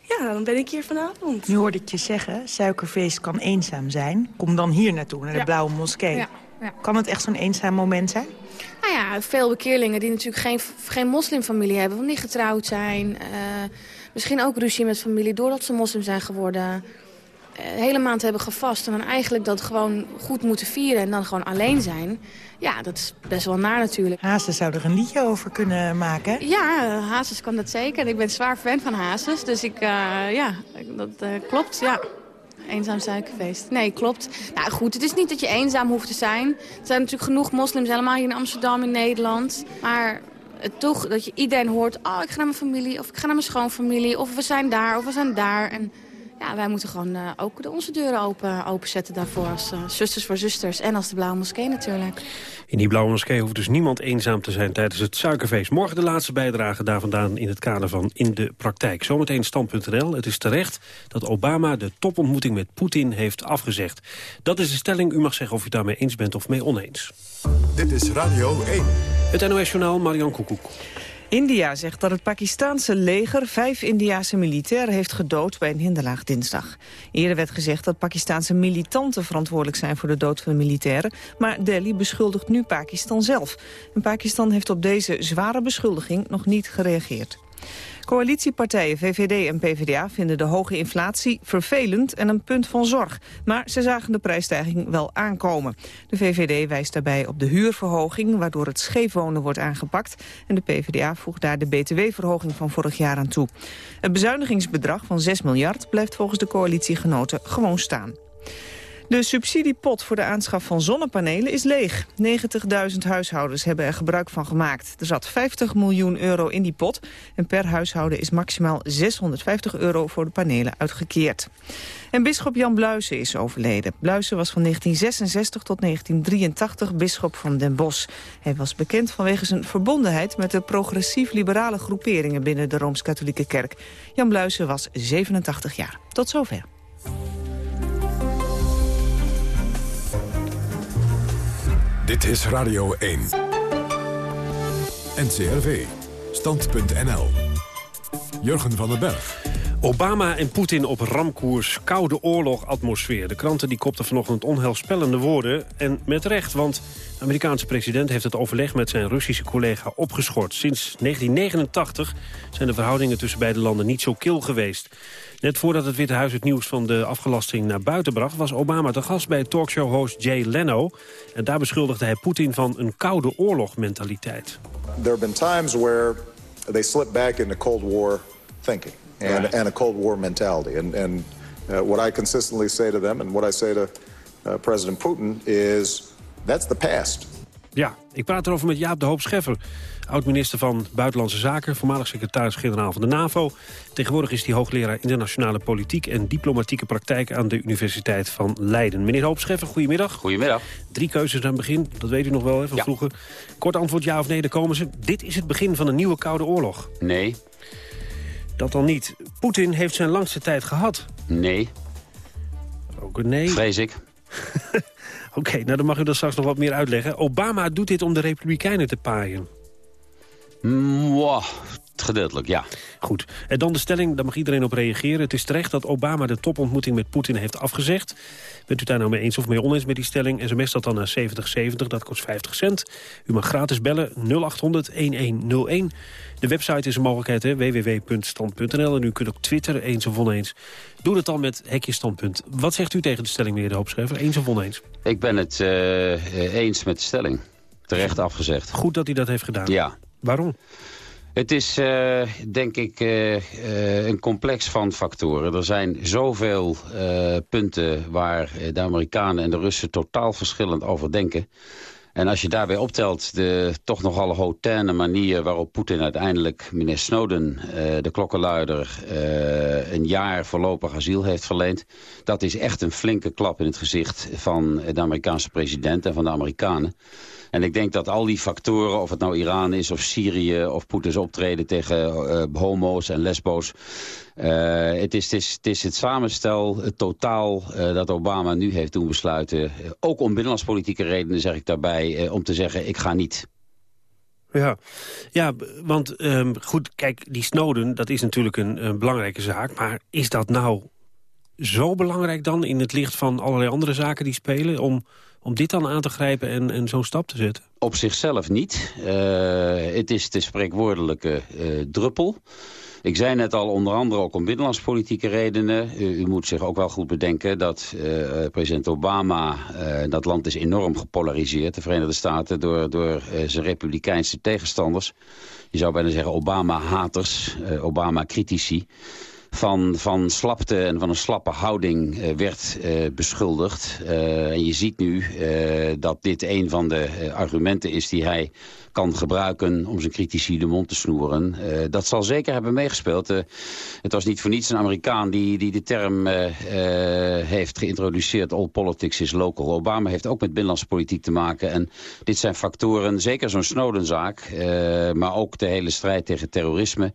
ja, dan ben ik hier vanavond. Nu hoorde ik je zeggen, suikerfeest kan eenzaam zijn. Kom dan hier naartoe, naar de Blauwe Moskee. Ja. Ja. Kan het echt zo'n eenzaam moment zijn? Nou ja, veel bekeerlingen die natuurlijk geen, geen moslimfamilie hebben... want die getrouwd zijn. Uh, misschien ook ruzie met familie doordat ze moslim zijn geworden. Uh, hele maand hebben gevast en dan eigenlijk dat gewoon goed moeten vieren... en dan gewoon alleen zijn. Ja, dat is best wel naar natuurlijk. Hazes zou er een liedje over kunnen maken. Ja, Hazes kan dat zeker. Ik ben zwaar fan van Hazes, dus ik, uh, ja, dat uh, klopt, ja. Eenzaam suikerfeest. Nee, klopt. Nou goed, het is niet dat je eenzaam hoeft te zijn. Er zijn natuurlijk genoeg moslims, helemaal hier in Amsterdam, in Nederland. Maar het toch dat je iedereen hoort... oh, ik ga naar mijn familie, of ik ga naar mijn schoonfamilie... of we zijn daar, of we zijn daar. En ja, wij moeten gewoon uh, ook de, onze deuren open, openzetten daarvoor. Als uh, zusters voor zusters en als de Blauwe Moskee natuurlijk. In die Blauwe Moskee hoeft dus niemand eenzaam te zijn tijdens het suikerfeest. Morgen de laatste bijdrage daar vandaan in het kader van In de Praktijk. Zometeen stand.nl. Het is terecht dat Obama de topontmoeting met Poetin heeft afgezegd. Dat is de stelling. U mag zeggen of u daarmee eens bent of mee oneens. Dit is Radio 1. Het NOS-journaal Marian Koekoek. India zegt dat het Pakistanse leger vijf Indiase militairen heeft gedood bij een hinderlaag dinsdag. Eerder werd gezegd dat Pakistanse militanten verantwoordelijk zijn voor de dood van de militairen, maar Delhi beschuldigt nu Pakistan zelf. En Pakistan heeft op deze zware beschuldiging nog niet gereageerd. Coalitiepartijen VVD en PvdA vinden de hoge inflatie vervelend en een punt van zorg. Maar ze zagen de prijsstijging wel aankomen. De VVD wijst daarbij op de huurverhoging, waardoor het scheefwonen wordt aangepakt. En de PvdA voegt daar de btw-verhoging van vorig jaar aan toe. Het bezuinigingsbedrag van 6 miljard blijft volgens de coalitiegenoten gewoon staan. De subsidiepot voor de aanschaf van zonnepanelen is leeg. 90.000 huishoudens hebben er gebruik van gemaakt. Er zat 50 miljoen euro in die pot. En per huishouden is maximaal 650 euro voor de panelen uitgekeerd. En bisschop Jan Bluisen is overleden. Bluisen was van 1966 tot 1983 bisschop van Den Bosch. Hij was bekend vanwege zijn verbondenheid met de progressief-liberale groeperingen binnen de Rooms-Katholieke Kerk. Jan Bluisen was 87 jaar. Tot zover. Dit is Radio 1. NCRV. Stand.nl. Jurgen van den Berg. Obama en Poetin op ramkoers, koude oorlog-atmosfeer. De kranten die kopten vanochtend onheilspellende woorden. En met recht, want de Amerikaanse president heeft het overleg met zijn Russische collega opgeschort. Sinds 1989 zijn de verhoudingen tussen beide landen niet zo kil geweest. Net voordat het Witte Huis het nieuws van de afgelasting naar buiten bracht... was Obama te gast bij talkshow-host Jay Leno. En daar beschuldigde hij Poetin van een koude oorlog-mentaliteit. There have been times where they slip back into Cold War thinking and, right. and a Cold War mentality. And, and uh, what I consistently say to them and what I say to uh, President Putin is that's the past. Ja, ik praat erover met Jaap de Hoop Scheffer. Oud-minister van Buitenlandse Zaken, voormalig secretaris-generaal van de NAVO. Tegenwoordig is hij hoogleraar internationale politiek en diplomatieke praktijk aan de Universiteit van Leiden. Meneer Hoop Scheffer, goedemiddag. Goedemiddag. Drie keuzes aan het begin, dat weet u nog wel hè, van vroeger. Kort antwoord ja of nee, daar komen ze. Dit is het begin van een nieuwe Koude Oorlog. Nee. Dat dan niet. Poetin heeft zijn langste tijd gehad. Nee. Ook een nee. Vrees ik. Oké, nou dan mag u dat straks nog wat meer uitleggen. Obama doet dit om de Republikeinen te paaien. Mwah, gedeeltelijk, ja. Goed. En dan de stelling, daar mag iedereen op reageren. Het is terecht dat Obama de topontmoeting met Poetin heeft afgezegd. Bent u daar nou mee eens of mee oneens met die stelling? SMS dat dan naar 7070, dat kost 50 cent. U mag gratis bellen 0800-1101. De website is een mogelijkheid, www.stand.nl. En u kunt ook twitteren, eens of oneens. Doe het dan met hekje standpunt. Wat zegt u tegen de stelling, meneer de Hoopschrijver? Eens of oneens? Ik ben het uh, eens met de stelling. Terecht afgezegd. Goed dat hij dat heeft gedaan. Ja. Waarom? Het is, uh, denk ik, uh, uh, een complex van factoren. Er zijn zoveel punten waar de Amerikanen en de Russen totaal verschillend over denken. En als je daarbij optelt de toch nogal hautaine manier... waarop Poetin uiteindelijk meneer Snowden, de klokkenluider... een jaar voorlopig asiel heeft verleend... dat is echt een flinke klap in het gezicht van de Amerikaanse president en van de Amerikanen. En ik denk dat al die factoren, of het nou Iran is of Syrië... of Poetins optreden tegen uh, homo's en lesbo's... Uh, het, is, het, is, het is het samenstel, het totaal uh, dat Obama nu heeft doen besluiten. ook om binnenlandspolitieke redenen zeg ik daarbij, om te zeggen ik ga niet. Ja, ja want um, goed, kijk, die Snowden, dat is natuurlijk een, een belangrijke zaak. Maar is dat nou zo belangrijk dan in het licht van allerlei andere zaken die spelen... om om dit dan aan te grijpen en, en zo'n stap te zetten? Op zichzelf niet. Uh, het is de spreekwoordelijke uh, druppel. Ik zei net al, onder andere ook om binnenlandspolitieke redenen. U, u moet zich ook wel goed bedenken dat uh, president Obama... dat land is enorm gepolariseerd, de Verenigde Staten... door, door zijn republikeinse tegenstanders. Je zou bijna zeggen Obama-haters, Obama-critici van, van slapte en van een slappe houding uh, werd uh, beschuldigd. Uh, en je ziet nu dat dit een van de argumenten is die hij kan gebruiken om zijn critici de mond te snoeren. Dat zal zeker hebben meegespeeld. Het was niet voor niets een Amerikaan die, die de term heeft geïntroduceerd... all politics is local. Obama heeft ook met binnenlandse politiek te maken. En dit zijn factoren, zeker zo'n Snowden-zaak... maar ook de hele strijd tegen terrorisme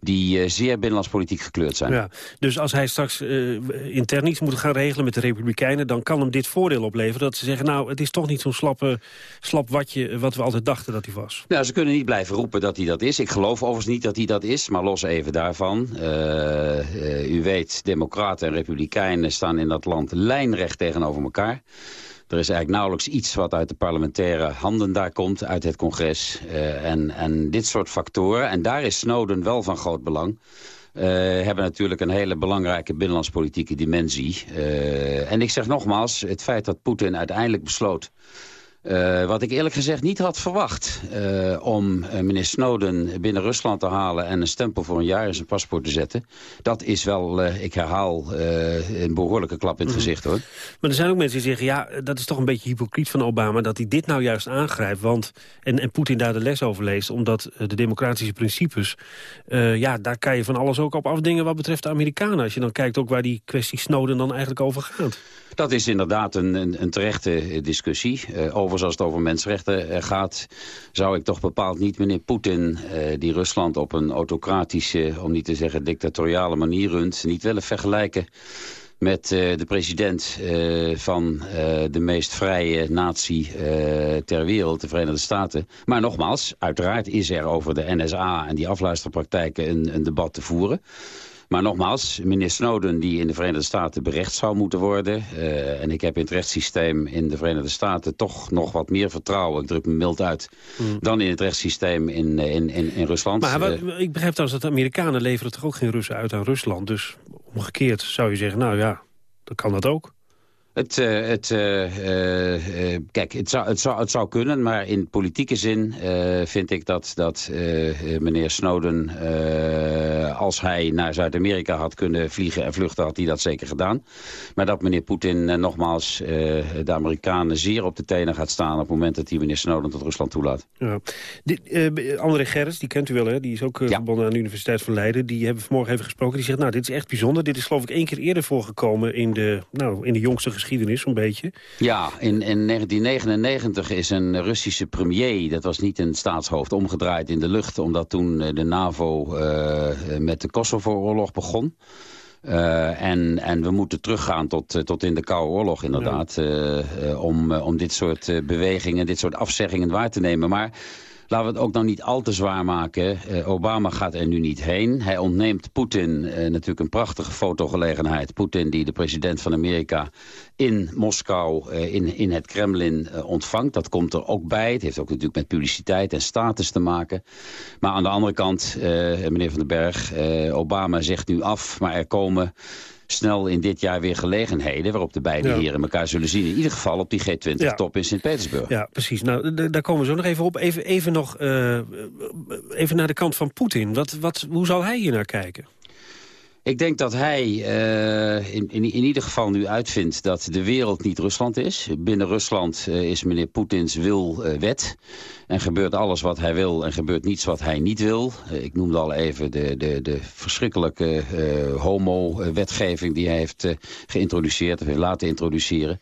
die zeer binnenlandspolitiek gekleurd zijn. Ja, dus als hij straks uh, intern iets moet gaan regelen met de Republikeinen... dan kan hem dit voordeel opleveren dat ze zeggen... nou, het is toch niet zo'n slappe, slap watje wat we altijd dachten dat hij was. Nou, ze kunnen niet blijven roepen dat hij dat is. Ik geloof overigens niet dat hij dat is, maar los even daarvan. Uh, u weet, democraten en republikeinen staan in dat land lijnrecht tegenover elkaar. Er is eigenlijk nauwelijks iets wat uit de parlementaire handen daar komt, uit het congres. Uh, en, en dit soort factoren, en daar is Snowden wel van groot belang... Uh, hebben natuurlijk een hele belangrijke binnenlandspolitieke dimensie. Uh, en ik zeg nogmaals, het feit dat Poetin uiteindelijk besloot uh, wat ik eerlijk gezegd niet had verwacht. Uh, om uh, meneer Snowden binnen Rusland te halen... en een stempel voor een jaar in zijn paspoort te zetten. Dat is wel, ik herhaal, een behoorlijke klap in het mm. gezicht. hoor. Maar er zijn ook mensen die zeggen... ja, dat is toch een beetje hypocriet van Obama... dat hij dit nou juist aangrijpt. Want, en, en Poetin daar de les over leest. Omdat de democratische principes... ja, daar kan je van alles ook op afdingen wat betreft de Amerikanen. Als je dan kijkt ook waar die kwestie Snowden dan eigenlijk over gaat. Dat is inderdaad een, een, een terechte discussie. Uh, overigens als het over mensenrechten uh, gaat... zou ik toch bepaald niet meneer Poetin... Die Rusland op een autocratische, om niet te zeggen dictatoriale manier runt... niet willen vergelijken met de president van de meest vrije natie ter wereld, de Verenigde Staten. Maar nogmaals, uiteraard is er over de NSA en die afluisterpraktijken een, een debat te voeren. Maar nogmaals, meneer Snowden die in de Verenigde Staten berecht zou moeten worden. Uh, en ik heb in het rechtssysteem in de Verenigde Staten toch nog wat meer vertrouwen. Ik druk me mild uit. Mm. Dan in het rechtssysteem in, in, in, in Rusland. Maar uh, ik begrijp trouwens dat de Amerikanen leveren toch ook geen Russen uit aan Rusland. Dus omgekeerd zou je zeggen, nou ja, dan kan dat ook. Het, uh, het, uh, uh, kijk, het zou, het, zou, het zou kunnen, maar in politieke zin vind ik dat, dat meneer Snowden, als hij naar Zuid-Amerika had kunnen vliegen en vluchten, had hij dat zeker gedaan. Maar dat meneer Poetin nogmaals de Amerikanen zeer op de tenen gaat staan op het moment dat hij meneer Snowden tot Rusland toelaat. Ja. André Gerrits, die kent u wel, hè? die is ook ja. verbonden aan de Universiteit van Leiden. Die hebben vanmorgen even gesproken. Die zegt, nou, dit is echt bijzonder. Dit is geloof ik één keer eerder voorgekomen in de, nou, in de jongste geschiedenis geschiedenis, beetje. Ja, in, in 1999 is een Russische premier, dat was niet een staatshoofd, omgedraaid in de lucht. Omdat toen eh, de NAVO uh, met de Kosovo-oorlog begon. Uh, en, en we moeten teruggaan tot, tot in de Koude Oorlog inderdaad. Ja. Om, om dit soort bewegingen, dit soort afzeggingen waar te nemen. Maar Laten we het ook nog niet al te zwaar maken. Uh, Obama gaat er nu niet heen. Hij ontneemt Poetin uh, natuurlijk een prachtige fotogelegenheid. Poetin die de president van Amerika in Moskou, uh, in, in het Kremlin ontvangt. Dat komt er ook bij. Het heeft ook natuurlijk met publiciteit en status te maken. Maar aan de andere kant, meneer Van den Berg, Obama zegt nu af... maar er komen snel in dit jaar weer gelegenheden... waarop de beide Ja. heren elkaar zullen zien. In ieder geval op die G20-top in Sint-Petersburg. Ja, precies. Nou, daar komen we zo nog even op. Even, even nog eh, even naar de kant van Poetin. Wat, wat, hoe zal hij hier naar kijken? Ik denk dat hij eh, in, in, in ieder geval nu uitvindt dat de wereld niet Rusland is. Binnen Rusland eh, is meneer Poetins wil eh, wet. En gebeurt alles wat hij wil en gebeurt niets wat hij niet wil. Ik noemde al even de, de, de verschrikkelijke homo-wetgeving die hij heeft geïntroduceerd, of heeft laten introduceren.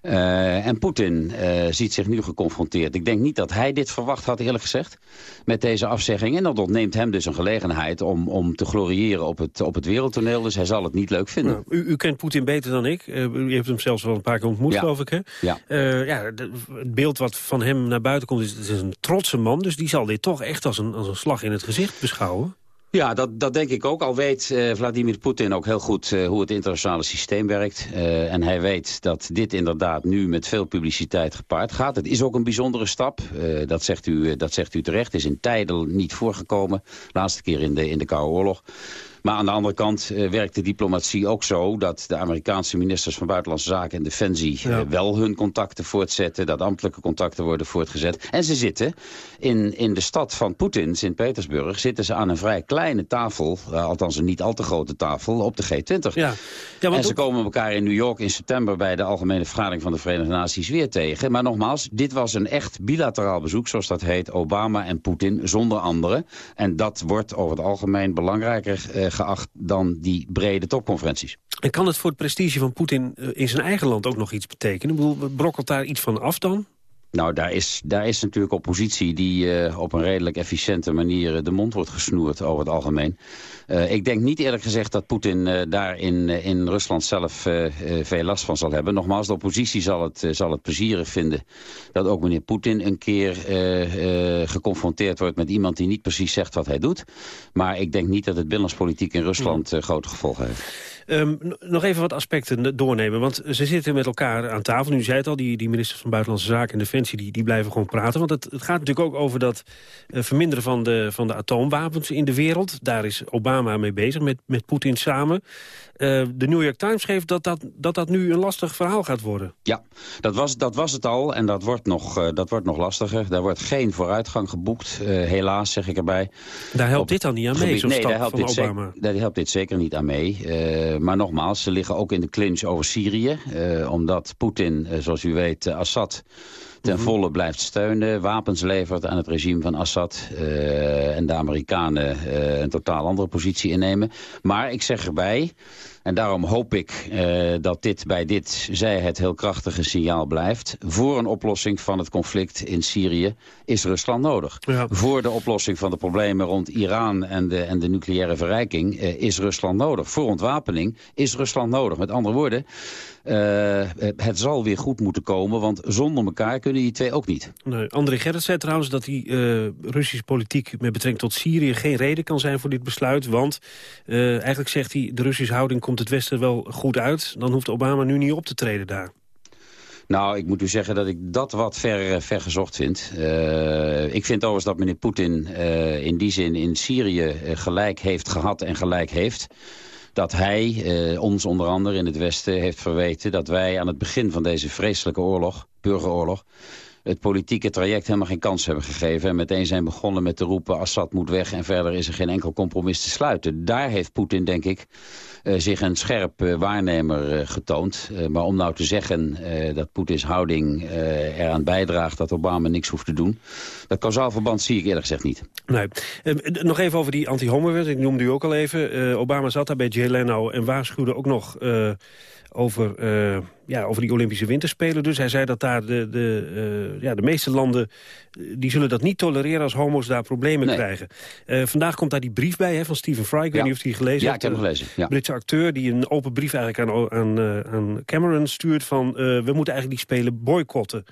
Eh, en Poetin eh, ziet zich nu geconfronteerd. Ik denk niet dat hij dit verwacht had, eerlijk gezegd, met deze afzegging. En dat ontneemt hem dus een gelegenheid om, om te gloriëren op het, op het wereldtoneel. Dus hij zal het niet leuk vinden. Nou, u, u kent Poetin beter dan ik. Eh, u heeft hem zelfs wel een paar keer ontmoet, Ja. geloof ik. Hè? Ja. Ja, de- het beeld wat van hem naar buiten komt is, het is een trotse man. Dus die zal dit toch echt als een, als een slag in het gezicht beschouwen. Ja, dat, dat denk ik ook. Al weet eh, Vladimir Poetin ook heel goed eh, hoe het internationale systeem werkt. Eh, en hij weet dat dit inderdaad nu met veel publiciteit gepaard gaat. Het is ook een bijzondere stap. Dat, zegt u, dat zegt u terecht. is in tijden niet voorgekomen. Laatste keer in de, in de Koude Oorlog. Maar aan de andere kant werkt de diplomatie ook zo... dat de Amerikaanse ministers van Buitenlandse Zaken en Defensie... wel hun contacten voortzetten, dat ambtelijke contacten worden voortgezet. En ze zitten in, in de stad van Poetin, Sint-Petersburg... zitten ze aan een vrij kleine tafel, eh, althans een niet al te grote tafel... op de G20. Ja. Ja, en ze ook- komen elkaar in New York in september... bij de Algemene Vergadering van de Verenigde Naties weer tegen. Maar nogmaals, dit was een echt bilateraal bezoek, zoals dat heet... Obama en Poetin, zonder anderen. En dat wordt over het algemeen belangrijker eh, geacht... dan die brede topconferenties. En kan het voor het prestige van Poetin eh, in zijn eigen land ook nog iets betekenen? Ik bedoel, brokkelt daar iets van af dan? Nou, daar is, daar is natuurlijk oppositie die eh, op een redelijk efficiënte manier eh, de mond wordt gesnoerd over het algemeen. Eh, ik denk niet eerlijk gezegd dat Poetin eh, daar in, in Rusland zelf veel last van zal hebben. Nogmaals, de oppositie zal het, zal het plezierig vinden dat ook meneer Poetin een keer geconfronteerd wordt met iemand die niet precies zegt wat hij doet. Maar ik denk niet dat het binnenlandspolitiek in Rusland eh, grote gevolgen heeft. Ehm, nog even wat aspecten doornemen, want ze zitten met elkaar aan tafel. Nu zei het al, die, die ministers van Buitenlandse Zaken en Defensie... die, die blijven gewoon praten. Want het, het gaat natuurlijk ook over dat eh, verminderen van de, van de atoomwapens in de wereld. Daar is Obama mee bezig, met, met Poetin samen. Eh, de New York Times geeft dat dat, dat dat nu een lastig verhaal gaat worden. Ja, dat was, dat was het al en dat wordt, nog, eh, dat wordt nog lastiger. Daar wordt geen vooruitgang geboekt, helaas zeg ik erbij. Daar helpt Op dit dan niet aan mee, nee, stap daar helpt, van dit zeker, Obama. daar helpt dit zeker niet aan mee. Eh, maar nogmaals, ze liggen ook in de clinch over Syrië. eh, omdat Poetin, eh, zoals u weet, Assad ten Mhm. volle blijft steunen. Wapens levert aan het regime van Assad. eh, en de Amerikanen eh, een totaal andere positie innemen. Maar ik zeg erbij... En daarom hoop ik eh, dat dit bij dit, zij het heel krachtige signaal blijft. Voor een oplossing van het conflict in Syrië is Rusland nodig. Voor de oplossing van de problemen rond Iran en de, en de nucleaire verrijking is Rusland nodig. Voor ontwapening is Rusland nodig. Met andere woorden, het zal weer goed moeten komen, want zonder elkaar kunnen die twee ook niet. Nee, André Gerrit zei trouwens dat die eh, Russische politiek met betrekking tot Syrië geen reden kan zijn voor dit besluit. Want eh, eigenlijk zegt hij, de Russische houding komt het Westen wel goed uit. Dan hoeft Obama nu niet op te treden daar. Nou, ik moet u zeggen dat ik dat wat ver, eh, ver gezocht vind. Eh, ik vind overigens dat meneer Poetin eh, in die zin in Syrië eh, gelijk heeft gehad en gelijk heeft. Dat hij eh, ons onder andere in het Westen heeft verweten... dat wij aan het begin van deze vreselijke oorlog, burgeroorlog... het politieke traject helemaal geen kans hebben gegeven... en meteen zijn begonnen met te roepen Assad moet weg... en verder is er geen enkel compromis te sluiten. Daar heeft Poetin, denk ik, zich een scherp eh, waarnemer eh, getoond. Eh, maar om nou te zeggen eh, dat Poetins houding eh, eraan bijdraagt... dat Obama niks hoeft te doen... dat kausaal verband zie ik eerlijk gezegd niet. Nee. Eh, nog even over die anti-homo-wet. Ik noemde u ook al even. Eh, Obama zat daar bij Jay Leno en waarschuwde ook nog eh, over, eh, ja, over die Olympische Winterspelen. Dus hij zei dat daar de, de, eh, ja, de meeste landen... eh, die zullen dat niet tolereren als homo's daar problemen Nee. krijgen. Vandaag komt daar die brief bij hè, van Stephen Fry. Ik weet Ja. niet of hij gelezen Ja, heeft. ik heb hem gelezen, ja. Britse acteur die een open brief eigenlijk aan, aan, aan Cameron stuurt... van we moeten eigenlijk die Spelen boycotten.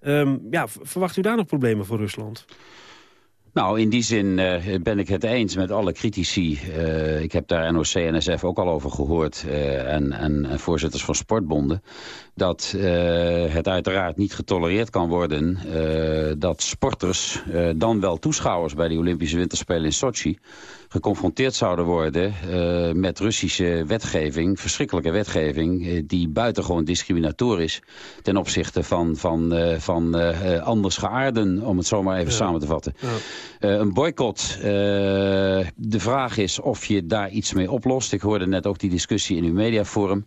Ehm, ja, verwacht u daar nog problemen voor Rusland? Nou, in die zin eh, ben ik het eens met alle critici. Uh, ik heb daar NOC en NSF ook al over gehoord. En, en, en, voorzitters van sportbonden. Dat het uiteraard niet getolereerd kan worden... dat sporters, dan wel toeschouwers bij de Olympische Winterspelen in Sochi geconfronteerd zouden worden uh, met Russische wetgeving, verschrikkelijke wetgeving, uh, die buitengewoon discriminatorisch ten opzichte van, van, uh, van anders geaarden, om het zomaar even ja. samen te vatten. Ja. een boycott, de vraag is of je daar iets mee oplost. Ik hoorde net ook die discussie in uw mediaforum.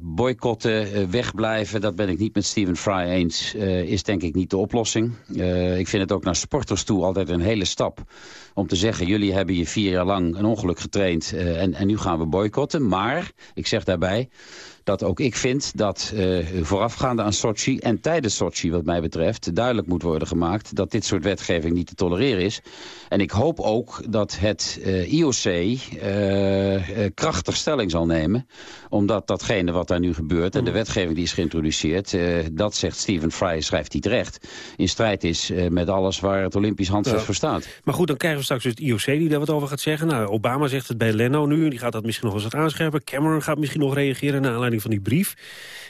Boycotten, wegblijven, dat ben ik niet met Stephen Fry eens, is denk ik niet de oplossing. ik vind het ook naar sporters toe altijd een hele stap om te zeggen... jullie hebben je vier jaar lang een ongeluk getraind uh, en, en nu gaan we boycotten. Maar, ik zeg daarbij, dat ook ik vind dat uh, voorafgaande aan Sochi en tijdens Sochi wat mij betreft duidelijk moet worden gemaakt dat dit soort wetgeving niet te tolereren is. En ik hoop ook dat het uh, IOC uh, krachtig stelling zal nemen. Omdat datgene wat daar nu gebeurt en de wetgeving die is geïntroduceerd, dat zegt Stephen Fry, schrijft hij terecht, in strijd is met alles waar het Olympisch Handvest ja. voor staat. Maar goed, dan krijgen we straks dus het IOC die daar wat over gaat zeggen. Nou, Obama zegt het bij Leno nu, die gaat dat misschien nog eens wat aanscherpen. Cameron gaat misschien nog reageren naar aanleiding van die brief.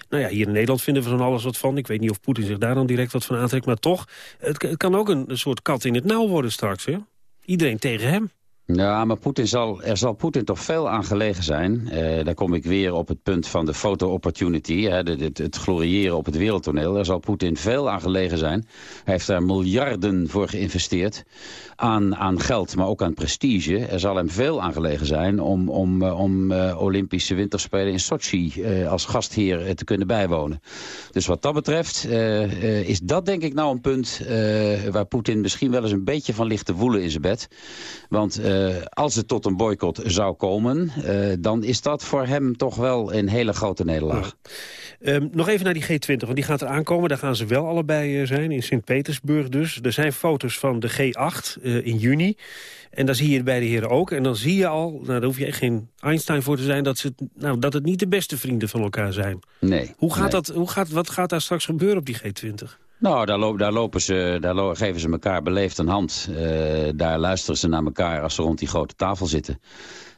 Nou ja, hier in Nederland vinden we van alles wat van. Ik weet niet of Poetin zich daar dan direct wat van aantrekt, maar toch. Het, kan ook een, een soort kat in het nauw worden straks, hè? Iedereen tegen hem. Ja, maar Poetin zal, er zal Poetin toch veel aan gelegen zijn. Uh, daar kom ik weer op het punt van de foto-opportunity. Het, het gloriëren op het wereldtoneel. Er zal Poetin veel aan gelegen zijn. Hij heeft daar miljarden voor geïnvesteerd. Aan, aan geld, maar ook aan prestige. Er zal hem veel aan gelegen zijn om, om, uh, om uh, Olympische Winterspelen in Sochi als gastheer te kunnen bijwonen. Dus wat dat betreft is dat denk ik nou een punt waar Poetin misschien wel eens een beetje van ligt te woelen in zijn bed. Want als het tot een boycott zou komen... Uh, dan is dat voor hem toch wel een hele grote nederlaag. Ja. Um, nog even naar die G20, want die gaat er aankomen. Daar gaan ze wel allebei uh, zijn, in Sint-Petersburg dus. Er zijn foto's van de G8 in juni. En daar zie je beide heren ook. En dan zie je al, nou, daar hoef je echt geen Einstein voor te zijn... dat, ze, nou, dat het niet de beste vrienden van elkaar zijn. Nee. Hoe gaat nee. dat, hoe gaat, wat gaat daar straks gebeuren op die G20? Nou, daar, lo daar, lopen ze, daar geven ze elkaar beleefd een hand. Uh, daar luisteren ze naar elkaar als ze rond die grote tafel zitten.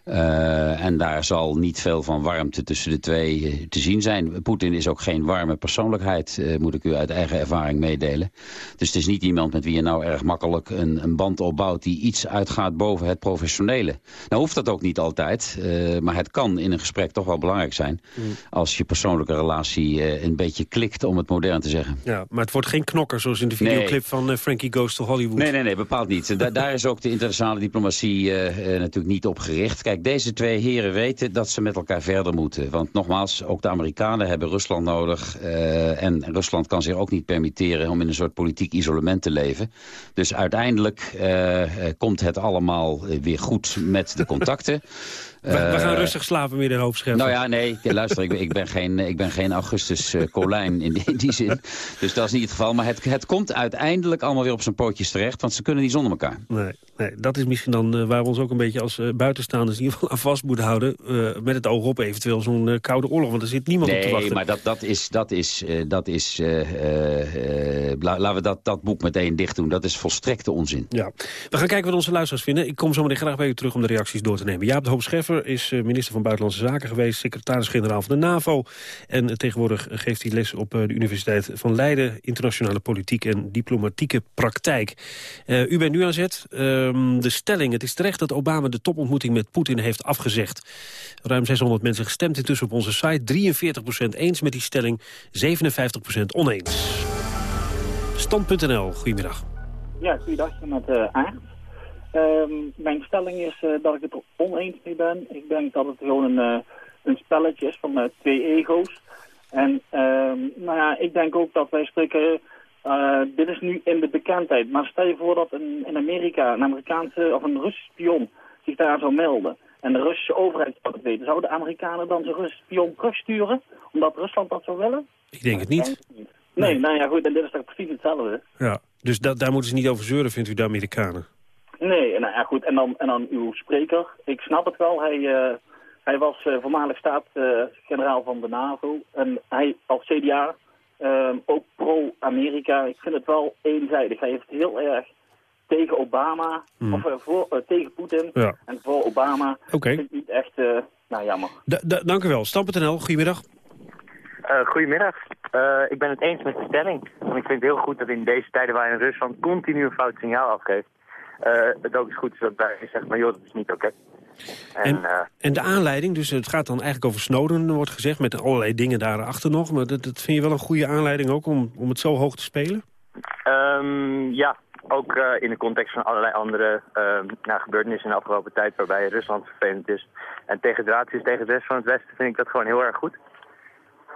Uh, en daar zal niet veel van warmte tussen de twee uh, te zien zijn. Poetin is ook geen warme persoonlijkheid, uh, moet ik u uit eigen ervaring meedelen. Dus het is niet iemand met wie je nou erg makkelijk een, een band opbouwt... die iets uitgaat boven het professionele. Nou hoeft dat ook niet altijd, maar het kan in een gesprek toch wel belangrijk zijn... Mm. als je persoonlijke relatie een beetje klikt, om het modern te zeggen. Ja, maar het wordt geen knokker, zoals in de videoclip nee. van Frankie Goes to Hollywood. Nee, nee, nee, bepaald niet. Da daar is ook de internationale diplomatie natuurlijk niet op gericht. Kijk, deze twee heren weten dat ze met elkaar verder moeten. Want nogmaals, ook de Amerikanen hebben Rusland nodig. Uh, en Rusland kan zich ook niet permitteren om in een soort politiek isolement te leven. Dus uiteindelijk uh, komt het allemaal weer goed met de contacten. We, we, gaan rustig slapen weer in hoofdscherm. Nou ja, nee, luister, ik, ik, ben geen, ik ben geen Augustus Colijn in, in, die zin. Dus dat is niet het geval. Maar het, het komt uiteindelijk allemaal weer op zijn pootjes terecht. Want ze kunnen niet zonder elkaar. Nee, nee dat is misschien dan waar we ons ook een beetje als buitenstaanders in ieder geval aan vast moeten houden. met het oog op eventueel zo'n koude oorlog. Want er zit niemand nee, op te wachten. Nee, maar dat, dat is... Dat is, dat is laten we dat, dat boek meteen dicht doen. Dat is volstrekte onzin. Ja. We gaan kijken wat onze luisteraars vinden. Ik kom zo meteen graag bij u terug om de reacties door te nemen. Jaap de Hoop Scheffer is eh, minister van Buitenlandse Zaken geweest... secretaris-generaal van de NAVO. En tegenwoordig geeft hij les op eh, de Universiteit van Leiden... internationale politiek en diplomatieke praktijk. U bent nu aan zet. Uh, de stelling, het is terecht dat Obama de topontmoeting met Poetin heeft afgezegd. Ruim 600 mensen gestemd intussen op onze site. 43% eens met die stelling, 57% oneens. Stand.nl, goedemiddag. Ja, goeiedag, met uh, Aard. Um, mijn stelling is uh, dat ik het er oneens mee ben. Ik denk dat het gewoon een, uh, een spelletje is van twee ego's. En um, nou ja, ik denk ook dat wij spreken, dit is nu in de bekendheid. Maar stel je voor dat een, in Amerika een Amerikaanse of een Russische spion zich daar zou melden. En de Russische overheid zou het weten. Zouden de Amerikanen dan zijn Russische spion terugsturen? Omdat Rusland dat zou willen? Ik denk het niet. Nee, nou ja goed, en dit is toch precies hetzelfde. Ja, dus da daar moeten ze niet over zeuren, vindt u, de Amerikanen? Nee, nou ja, goed. En dan, en dan uw spreker. Ik snap het wel. Hij, uh, hij was uh, voormalig staat-generaal uh, van de NAVO. En hij als CDA, ook pro-Amerika. Ik vind het wel eenzijdig. Hij heeft heel erg tegen Obama, Hmm. of eh, voor, eh, tegen Poetin Ja. en voor Obama. Oké. vind ik niet echt, eh, nou jammer. Da- da- dank u wel. Stam.nl, goedemiddag. Eh, goedemiddag. Eh, ik ben het eens met de stelling. Want ik vind het heel goed dat in deze tijden waarin Rusland continu een fout signaal afgeeft... eh, het ook eens goed is dat wij zeggen, maar joh, dat is niet oké. En, En, en de aanleiding, dus het gaat dan eigenlijk over Snowden, wordt gezegd... met allerlei dingen daarachter nog. Maar dat, dat vind je wel een goede aanleiding ook om, om het zo hoog te spelen? ehm, ja, ook eh, in de context van allerlei andere ehm, nou, gebeurtenissen in de afgelopen tijd... waarbij Rusland vervelend is en tegendraads is tegen de rest van het Westen... vind ik dat gewoon heel erg goed.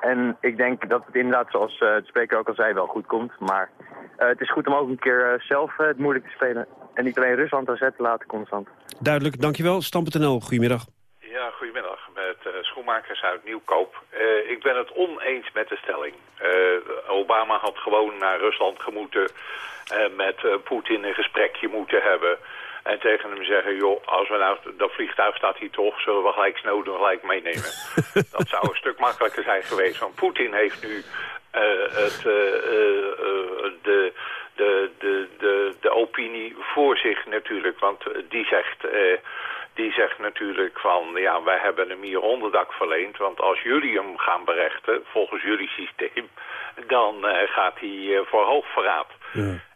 En ik denk dat het inderdaad, zoals eh, de spreker ook al zei, wel goed komt. Maar eh, het is goed om ook een keer zelf het moeilijk te spelen. En niet alleen Rusland aan zet te laten constant. Duidelijk, dankjewel. Stam.nl, goedemiddag. Ja, goedemiddag. Met eh, schoenmakers uit Nieuwkoop. Eh, ik ben het oneens met de stelling. Eh, Obama had gewoon naar Rusland gemoeten... en met Poetin een gesprekje moeten hebben... En tegen hem zeggen, joh, als we nou, dat vliegtuig staat hier toch, zullen we gelijk Snowden gelijk meenemen. dat zou een stuk makkelijker zijn geweest. Want Poetin heeft nu het, de, de, de, de, de opinie voor zich natuurlijk. Want die zegt, eh, die zegt natuurlijk van, ja, wij hebben hem hier onderdak verleend. Want als jullie hem gaan berechten, volgens jullie systeem, dan eh, gaat hij eh, voor hoogverraad.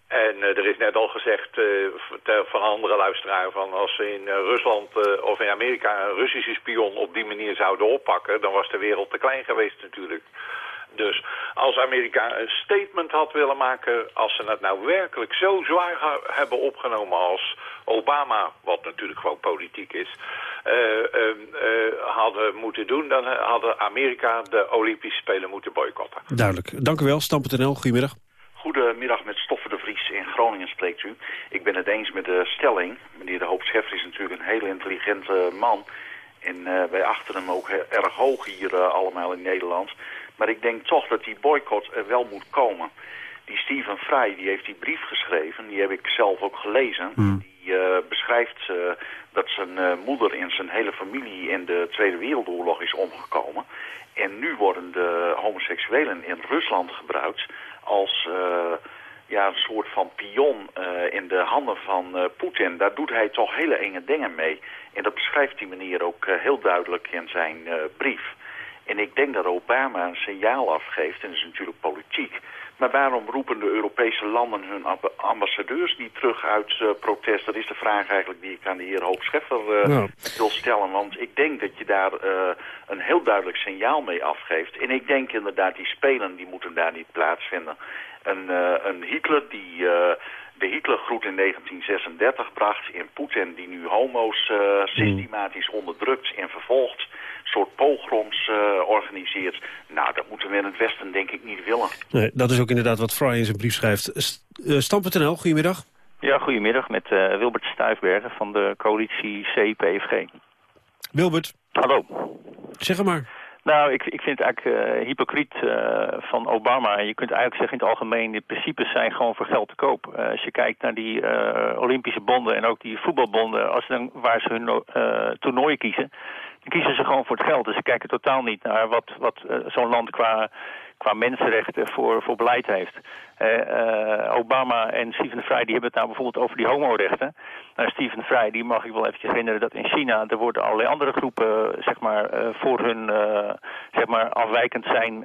En eh, er is net al gezegd ter- van andere luisteraar van als ze in Rusland of in Amerika een Russische spion op die manier zouden oppakken, dan was de wereld te klein geweest natuurlijk. Dus als Amerika een statement had willen maken, als ze het nou werkelijk zo zwaar ha- hebben opgenomen als Obama, wat natuurlijk gewoon politiek is, eh, eh, eh, hadden moeten doen, dan hadden Amerika de Olympische Spelen moeten boycotten. Duidelijk. Dank u wel. Stam.nl, goedemiddag. Goedemiddag, met Stoffer de Vries in Groningen spreekt u. Ik ben het eens met de stelling. Meneer De Hoop Scheffer is natuurlijk een heel intelligente man. En eh, wij achten hem ook erg hoog hier eh, allemaal in Nederland. Maar ik denk toch dat die boycott er wel moet komen. Die Steven Fry die heeft die brief geschreven, die heb ik zelf ook gelezen. Die eh, beschrijft eh, dat zijn eh, moeder en zijn hele familie in de Tweede Wereldoorlog is omgekomen. En nu worden de homoseksuelen in Rusland gebruikt als ja, een soort van pion in de handen van Poetin. Daar doet hij toch hele enge dingen mee. En dat beschrijft die meneer ook heel duidelijk in zijn brief. En ik denk dat Obama een signaal afgeeft, en dat is natuurlijk politiek. Maar waarom roepen de Europese landen hun amb- ambassadeurs niet terug uit eh, protest? Dat is de vraag eigenlijk die ik aan de heer Hoop Scheffer eh, wil stellen. Want ik denk dat je daar eh, een heel duidelijk signaal mee afgeeft. En ik denk inderdaad, die spelen die moeten daar niet plaatsvinden. Een, een Hitler die de Hitlergroet in 1936 bracht... en Poetin die nu homo's eh, systematisch onderdrukt en vervolgt... soort pogroms eh, organiseert. Nou, dat moeten we in het Westen denk ik niet willen. Nee, dat is ook inderdaad wat Fry in zijn brief schrijft. St Stam.nl, goedemiddag. Ja, goedemiddag met eh, Wilbert Stuifbergen van de coalitie CPFG. Wilbert. Hallo. Zeg het maar. Nou, ik, ik vind het eigenlijk eh, hypocriet eh, van Obama. Je kunt eigenlijk zeggen in het algemeen, de principes zijn gewoon voor geld te koop. Eh, als je kijkt naar die Olympische bonden en ook die voetbalbonden, als dan, waar ze hun toernooien kiezen, dan kiezen ze gewoon voor het geld. Dus ze kijken totaal niet naar wat, wat zo'n land qua, qua mensenrechten voor, voor beleid heeft. Eh, eh, Obama en Stephen Fry die hebben het nou bijvoorbeeld over die homorechten. Nou, Stephen Fry die mag ik wel eventjes herinneren dat in China er worden allerlei andere groepen eh, zeg maar, voor hun zeg maar afwijkend zijn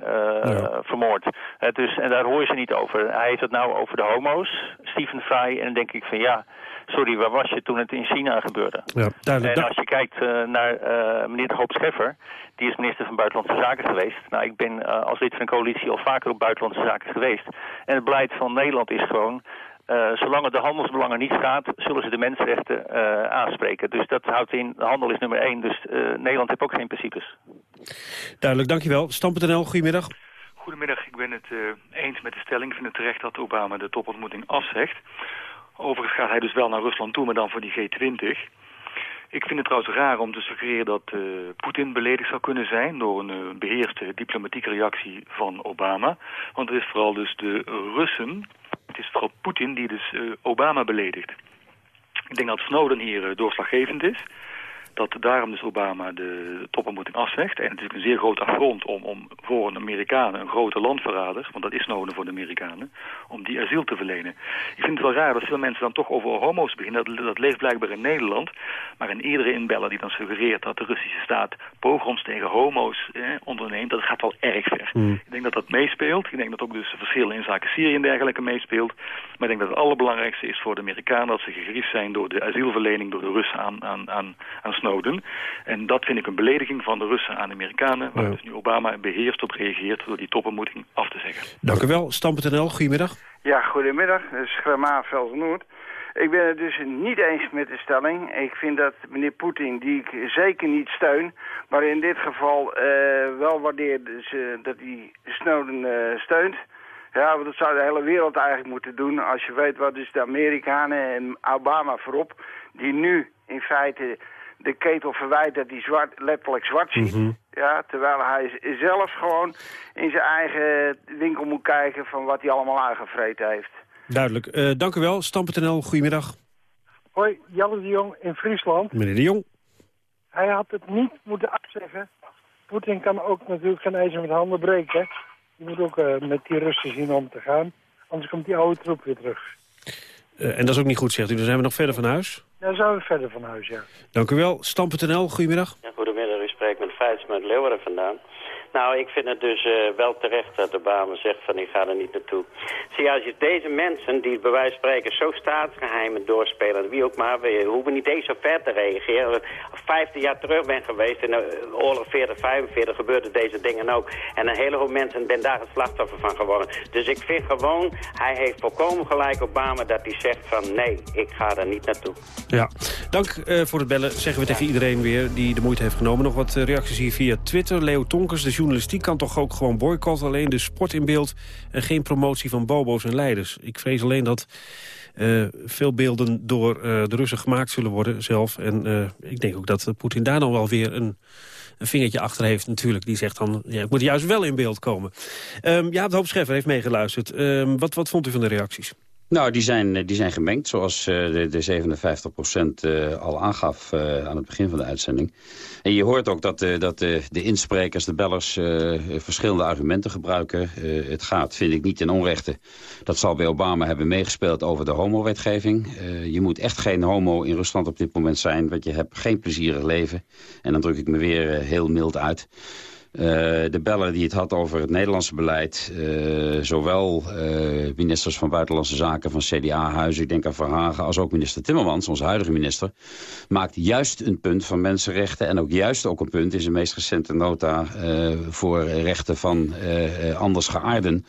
vermoord. Dus, en daar hoor je ze niet over. Hij heeft het nou over de homo's, Stephen Fry. En dan denk ik van ja, sorry, waar was je toen het in China gebeurde? Ja, duidelijk. En als je kijkt eh, naar eh, meneer de Hoop Scheffer, die is minister van Buitenlandse Zaken geweest. Nou, ik ben eh, als lid van een coalitie al vaker op Buitenlandse Zaken geweest. En het beleid van Nederland is gewoon, eh, zolang het de handelsbelangen niet gaat, zullen ze de mensenrechten eh, aanspreken. Dus dat houdt in, de handel is nummer één, dus eh, Nederland heeft ook geen principes. Duidelijk, dankjewel. Stam.nl, goedemiddag. Goedemiddag, ik ben het eh, eens met de stelling. Ik vind het terecht dat Obama de topontmoeting afzegt. Overigens gaat hij dus wel naar Rusland toe, maar dan voor die G20. Ik vind het trouwens raar om te suggereren dat eh, Poetin beledigd zou kunnen zijn... door een eh, beheerste diplomatieke reactie van Obama. Want het is vooral dus de Russen, het is vooral Poetin die dus eh, Obama beledigt. Ik denk dat Snowden hier doorslaggevend is. Dat daarom dus Obama de topontmoeting afzegt. En het is een zeer groot affront om, om voor een Amerikanen, een grote landverrader, want dat is nodig voor de Amerikanen, om die asiel te verlenen. Ik vind het wel raar dat veel mensen dan toch over homo's beginnen. Dat, dat leeft blijkbaar in Nederland. Maar in iedere inbeller die dan suggereert dat de Russische staat pogroms tegen homo's eh, onderneemt, dat gaat wel erg ver. Hmm. Ik denk dat dat meespeelt. Ik denk dat ook dus de verschillen in zaken Syrië en dergelijke meespeelt. Maar ik denk dat het allerbelangrijkste is voor de Amerikanen dat ze gegriefd zijn door de asielverlening door de Russen aan, aan, aan, aan Snowden. En dat vind ik een belediging van de Russen aan de Amerikanen, waar Ja. dus nu Obama beheerst op reageert door die topontmoeting af te zeggen. Dank u wel. Stam.nl, goedemiddag. Ja, goedemiddag. Dat is Grama Noord. Ik ben het dus niet eens met de stelling. Ik vind dat meneer Poetin, die ik zeker niet steun, maar in dit geval eh, wel waardeer dus, eh, dat hij Snowden eh, steunt. Ja, want dat zou de hele wereld eigenlijk moeten doen als je weet wat dus de Amerikanen en Obama voorop, die nu in feite de ketel verwijt dat hij zwart, letterlijk zwart ziet. Mhm. Ja, terwijl hij zelf gewoon in zijn eigen winkel moet kijken van wat hij allemaal aangevreten heeft. Duidelijk. Eh, dank u wel. Stam.nl, goedemiddag. Hoi, Jelle de Jong in Friesland. Meneer de Jong. Hij had het niet moeten afzeggen. Poetin kan ook natuurlijk geen ijzer met handen breken. Je moet ook eh, met die Russen zien om te gaan. Anders komt die oude troep weer terug. Eh, en dat is ook niet goed, zegt u. Dan zijn we nog verder van huis. Dan zijn we verder van huis, ja. Dank u wel. Stam.nl, goedemiddag. Ja, goedemiddag, u spreekt met Feits met Leeuwarden vandaan. Nou, ik vind het dus eh, wel terecht dat Obama zegt van ik ga er niet naartoe. Zie, als je deze mensen die bij wijze van spreken zo staatsgeheimen doorspelen, wie ook maar, we hoeven niet eens zo ver te reageren. Als ik Vijftien jaar terug ben geweest in de oorlog 40, 45 gebeurden deze dingen ook. En een hele hoop mensen zijn daar het slachtoffer van geworden. Dus ik vind gewoon, hij heeft volkomen gelijk Obama dat hij zegt van nee, ik ga er niet naartoe. Ja, dank eh, voor het bellen. Zeggen we tegen iedereen weer die de moeite heeft genomen. Nog wat eh, reacties hier via Twitter. Leo Tonkers, de journalistiek kan toch ook gewoon boycotten. Alleen de sport in beeld en geen promotie van bobo's en leiders. Ik vrees alleen dat eh, veel beelden door eh, de Russen gemaakt zullen worden zelf. En eh, ik denk ook dat Poetin daar dan wel weer een, een vingertje achter heeft natuurlijk. Die zegt dan, ja, ik moet juist wel in beeld komen. Um, ja, de Hoop Scheffer heeft meegeluisterd. Ehm, wat, wat vond u van de reacties? Nou, die zijn, eh, die zijn gemengd, zoals eh, de, de 57% eh, al aangaf aan het begin van de uitzending. En je hoort ook dat, dat eh, de insprekers, de bellers, verschillende argumenten gebruiken. Het gaat, vind ik, niet ten onrechte. Dat zal bij Obama hebben meegespeeld over de homowetgeving. Je moet echt geen homo in Rusland op dit moment zijn, want je hebt geen plezierig leven. En dan druk ik me weer heel mild uit. Uh, de beller die het had over het Nederlandse beleid... Uh, zowel uh, ministers van Buitenlandse Zaken van CDA-huizen... ik denk aan Verhagen, als ook minister Timmermans, onze huidige minister... maakt juist een punt van mensenrechten... en ook juist ook een punt in zijn meest recente nota... voor rechten van anders geaarden.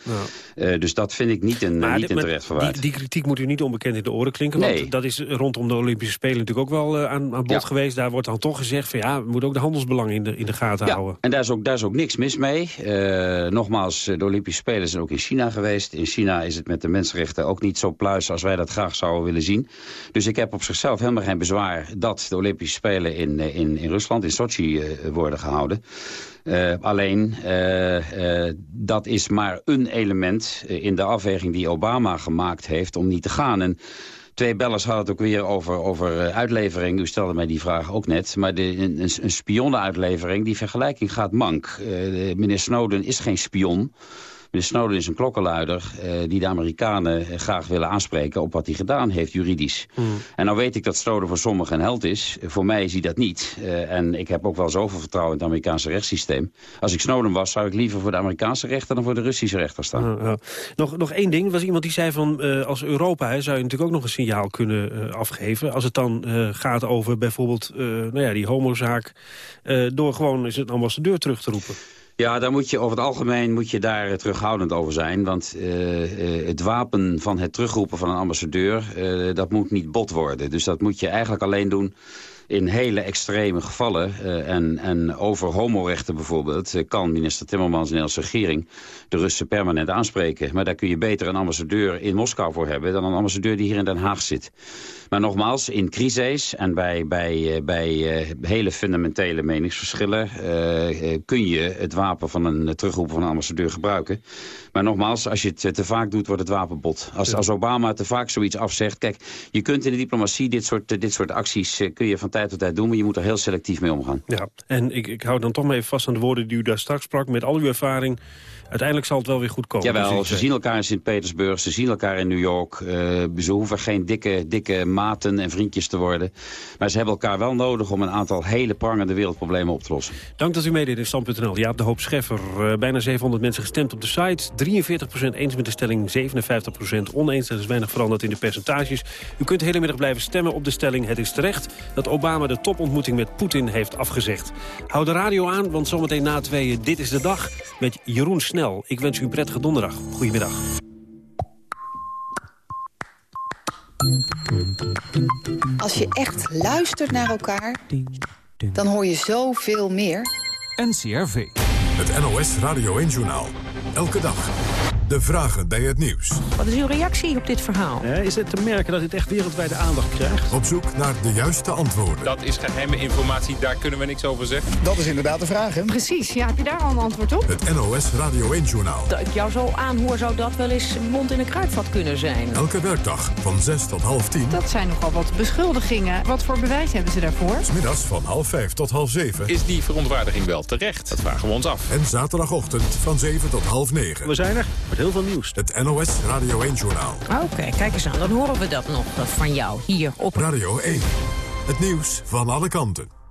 Ja. dus dat vind ik niet een, maar niet een terecht verwijt. Die, die kritiek moet u niet onbekend in de oren klinken... want nee. dat is rondom de Olympische Spelen natuurlijk ook wel aan, aan bod ja. geweest. Daar wordt dan toch gezegd van ja, we moeten ook de handelsbelangen in de, in de gaten ja. houden. En daar is ook daar is ook niks mis mee. Uh, nogmaals, de Olympische Spelen zijn ook in China geweest. In China is het met de mensenrechten ook niet zo pluis als wij dat graag zouden willen zien. Dus ik heb op zichzelf helemaal geen bezwaar dat de Olympische Spelen in, in, in Rusland, in Sochi, worden gehouden. Alleen, dat is maar een element in de afweging die Obama gemaakt heeft om niet te gaan. En Twee bellers hadden het ook weer over, over uitlevering. U stelde mij die vraag ook net. Maar de, een, een spionnenuitlevering, die vergelijking gaat mank. Uh, meneer Snowden is geen spion. Meneer Snowden is een klokkenluider uh, die de Amerikanen graag willen aanspreken op wat hij gedaan heeft juridisch. Mm. En nou weet ik dat Snowden voor sommigen een held is. Voor mij is hij dat niet. Uh, en ik heb ook wel zoveel vertrouwen in het Amerikaanse rechtssysteem. Als ik Snowden was, zou ik liever voor de Amerikaanse rechter dan voor de Russische rechter staan. Nog, nog één ding. Er was iemand die zei van als Europa hè, zou je natuurlijk ook nog een signaal kunnen afgeven. Als het dan gaat over bijvoorbeeld nou ja, die homozaak. door gewoon eens een ambassadeur terug te roepen. Ja, daar moet je over het algemeen moet je daar terughoudend over zijn. Want uh, uh, het wapen van het terugroepen van een ambassadeur, dat moet niet bot worden. Dus dat moet je eigenlijk alleen doen in hele extreme gevallen. Uh, en, en over homorechten bijvoorbeeld uh, kan minister Timmermans en de Nederlandse regering de Russen permanent aanspreken. Maar daar kun je beter een ambassadeur in Moskou voor hebben dan een ambassadeur die hier in Den Haag zit. Maar nogmaals, in crises en bij, bij, bij uh, hele fundamentele meningsverschillen kun je het wapen van een terugroepen van een ambassadeur gebruiken. Maar nogmaals, als je het te vaak doet, wordt het wapenbot. Als, als Obama te vaak zoiets afzegt... Kijk, je kunt in de diplomatie dit soort, dit soort acties kun je fantastisch tijd tot tijd doen, maar je moet er heel selectief mee omgaan. Ja, en ik, ik hou dan toch maar even vast aan de woorden die u daar straks sprak. Met al uw ervaring, uiteindelijk zal het wel weer goed komen. Jawel, Dus ze zien elkaar in Sint-Petersburg, ze zien elkaar in New York. Eh, ze hoeven geen dikke, dikke maten en vriendjes te worden. Maar ze hebben elkaar wel nodig om een aantal hele prangende wereldproblemen op te lossen. Dank dat u meedeed in Stand.nl. Jaap de Hoop Scheffer, eh, bijna 700 mensen gestemd op de site. 43% eens met de stelling, 57% oneens. Er is weinig veranderd in de percentages. U kunt de hele middag blijven stemmen op de stelling. Het is terecht dat Obama de topontmoeting met Poetin heeft afgezegd. Hou de radio aan, want zometeen na tweeën Dit is de Dag met Jeroen Snel. Ik wens u een prettige donderdag. Goedemiddag. Als je echt luistert naar elkaar, dan hoor je zoveel meer. NCRV. Het NOS Radio 1-journaal. Elke dag. De vragen bij het nieuws. Wat is uw reactie op dit verhaal? is het te merken dat dit echt wereldwijde aandacht krijgt? Op zoek naar de juiste antwoorden. Dat is geheime informatie, daar kunnen we niks over zeggen. Dat is inderdaad de vraag, hè? Precies, ja, heb je daar al een antwoord op? Het NOS Radio 1-journaal. Dat ik jou zo aanhoor, zou dat wel eens mond in een kruidvat kunnen zijn. Elke werkdag van 6 tot half 10. Dat zijn nogal wat beschuldigingen. Wat voor bewijs hebben ze daarvoor? Smiddags van half 5 tot half 7. Is die verontwaardiging wel terecht? Dat vragen we ons af. En zaterdagochtend van 7 tot half 9. We zijn er met heel veel nieuws. Het NOS Radio 1-journaal. Oké, kijk eens aan. Dan horen we dat nog eh, van jou hier op... Radio 1. Het nieuws van alle kanten.